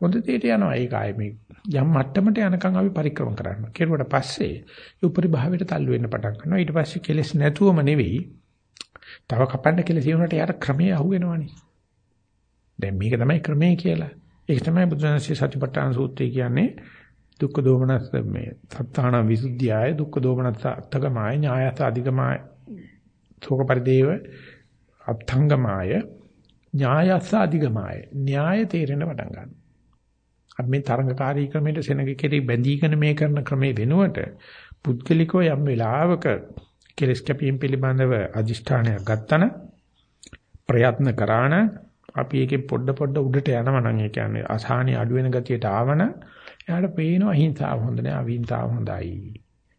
හොඳ දෙයට යනවා. ඒක ආයේ මේ යම් මට්ටමට යනකම් අපි පරික්‍රම කරනවා කෙරුවට පස්සේ ඒ උපරි භාවයට තල්ලු වෙන්න පටන් ගන්නවා. ඊට පස්සේ කෙලස් නැතුවම නෙවෙයි. තව කපන්න කෙලස් වුණාට යාර ක්‍රමයේ අහුවෙනවනේ. දැන් මේක තමයි ක්‍රමයේ කියලා. ඒක තමයි බුදුන්සේ සතිපට්ඨාන සූත්‍රය කියන්නේ දුක්ඛ දෝමනස් මේ සත්තාන විසුද්ධියය දුක්ඛ දෝමනස් අත්තගමාය ඥායස අධිගමාය ශෝක පරිදේව අත්ංගමාය ඥායස අධිගමාය න්‍යාය තේරෙන පටන් ගන්නවා. අපි මේ තරංගකාරී ක්‍රමයට සෙනග කෙරේ බැඳීගෙන මේ කරන ක්‍රමේ වෙනුවට පුද්ගලිකව යම් වෙලාවක කෙලස් කැපීම් පිළිබඳව අදිෂ්ඨානයක් ගත්තන ප්‍රයත්න කරාන අපි ඒකේ පොඩ පොඩ උඩට යනවා නම් ඒ කියන්නේ අසහනිය අඩු වෙන ගතියට ආවන එයාට පේනවා හිංසාව හොඳ නෑ අවිහිංසාව හොඳයි.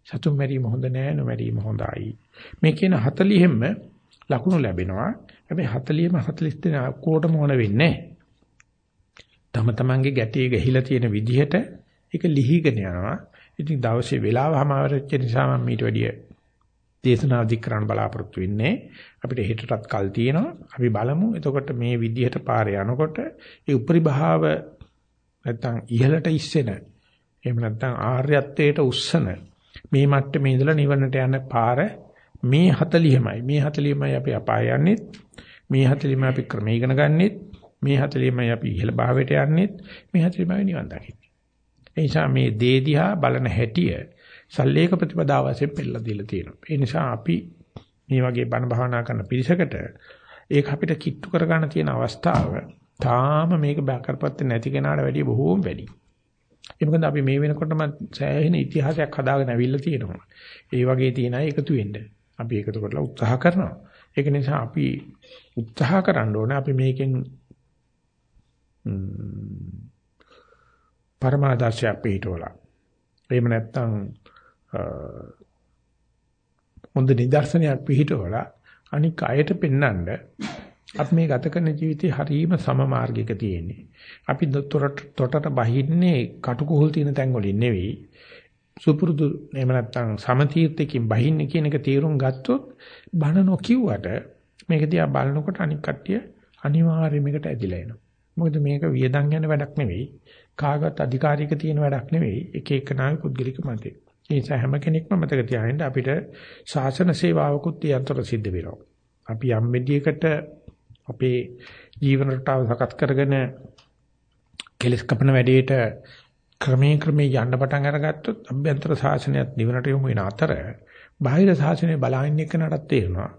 සතුම් මැරීම හොඳ නෑ නොමැරීම හොඳයි. මේ කියන 40ෙම ලකුණු ලැබෙනවා. හැබැයි 40ෙම 40 දෙනා කොටම ඕන වෙන්නේ තම තමන්ගේ ගැටේ ගහිලා තියෙන විදිහට ඒක ලිහිගෙන යනවා. ඉතින් දවසේ වෙලාවම අවරච්ච නිසා මම ඊට වැඩිය දේශනා අධික කරන්න බලාපොරොත්තු වෙන්නේ අපිට හෙටටත් කල් තියෙනවා. අපි බලමු. එතකොට මේ විදිහට පාරේ යනකොට ඒ උපරිභාව නැත්තම් ඉහළට ඉස්සෙන එහෙම නැත්තම් ආර්යත්වයට උස්සන මේ මට්ටමේ ඉඳලා නිවනට යන පාර මේ 40මයි මේ 40මයි අපි අපාය යන්නේ මේ 40මයි අපි ක්‍රම ඉගෙන ගන්නෙත්. මේ 40මයි අපි ඉහළ භාවයට යන්නේ මේ 40මයි නිවන් දකින්නේ. ඒ නිසා මේ දේ දිහා බලන හැටිය සල්ලේක ප්‍රතිපදාව වශයෙන් පෙළලා දීලා තියෙනවා. ඒ නිසා අපි මේ වගේ බණ භාවනා කරන පිරිසකට ඒක අපිට කිට්ටු කරගන්න තියෙන අවස්ථාව තාම මේක බාකරපත් නැති කෙනාට වැඩිය බොහෝම වැඩි. ඒ මොකද අපි මේ වෙනකොටම සෑහෙන ඉතිහාසයක් හදාගෙන ඇවිල්ලා තියෙනවා. ඒ වගේ තියෙන අය එකතු වෙන්න. අපි එකතු කරලා උත්සාහ කරනවා. ඒක නිසා අපි උත්සාහ කරන්න ඕනේ අපි මේකෙන් පරමාදර්ශයක් පිටවලා. එහෙම නැත්නම් හොඳ නිදර්ශනයක් පිළිහිටවලා අනික් අයට පෙන්වන්න අපි මේ ගත කරන ජීවිතේ හරීම සම මාර්ගයක තියෙන්නේ. අපි තොරට තොටට බහින්නේ කටුකුහුල් තියෙන තැන් වලින් නෙවෙයි. සුපුරුදු එහෙම නැත්නම් සමතීර්ථකින් බහින්නේ කියන එක තීරුම් ගත්තොත් බණ නොකියුවට මේක දිහා බලනකොට අනික් කට්ටිය අනිවාර්යයෙන් මේකට ඇදිලා එනවා. මොකද මේක වියදම් යන වැඩක් නෙවෙයි. කාගවත් අධිකාරියක තියෙන වැඩක් නෙවෙයි. එක එකනාගේ පුද්ගලික මතේ. ඒ නිසා හැම කෙනෙක්ම මතක තියාගන්න අපිට ශාසන සේවාවකුත් යන්ත්‍ර සිද්ධ වෙනවා. අපි යම් මෙදියකට අපේ ජීවන රටාව සකස් කරගෙන කෙලස් කපන වැඩේට ක්‍රමයෙන් ක්‍රමයෙන් යන්න පටන් අරගත්තොත් අභ්‍යන්තර ශාසනයත් නිවනට යොමු වෙන අතර බාහිර ශාසනය බලහින්න එක්කනටත් තේරෙනවා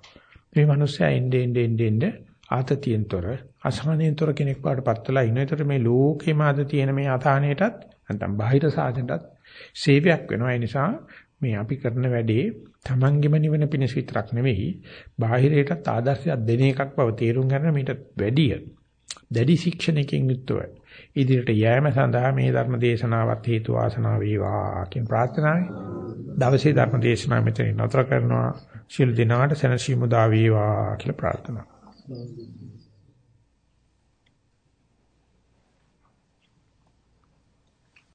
මේ මිනිස්සයා එන්නේ එන්නේ එන්නේ ආතතියෙන්තර අසහනෙන්තර කෙනෙක් වඩපත් වෙලා ඉන විතර මේ ලෝකෙම අද තියෙන මේ අසහනයටත් නැත්නම් බාහිර සාධනටත් සේවයක් වෙනවා. ඒ නිසා මේ අපි කරන වැඩේ Tamangeම නිවන පිණිස විතරක් නෙවෙයි බාහිරයටත් ආදර්ශයක් දෙන එකක් බව තේරුම් ගන්න මීට වැඩිය දැඩි ශික්ෂණයකින් යුක්තව ඉදිරියට යෑම සඳහා මේ ධර්ම දේශනාවත් හේතු වාසනා වේවා කියන ප්‍රාර්ථනාවයි. දවසේ ධර්ම දේශනාව මෙතන නතර කරනවා. ශිල් දිනාට සනසීමු දා වේවා කියලා ප්‍රාර්ථනා. කරනවා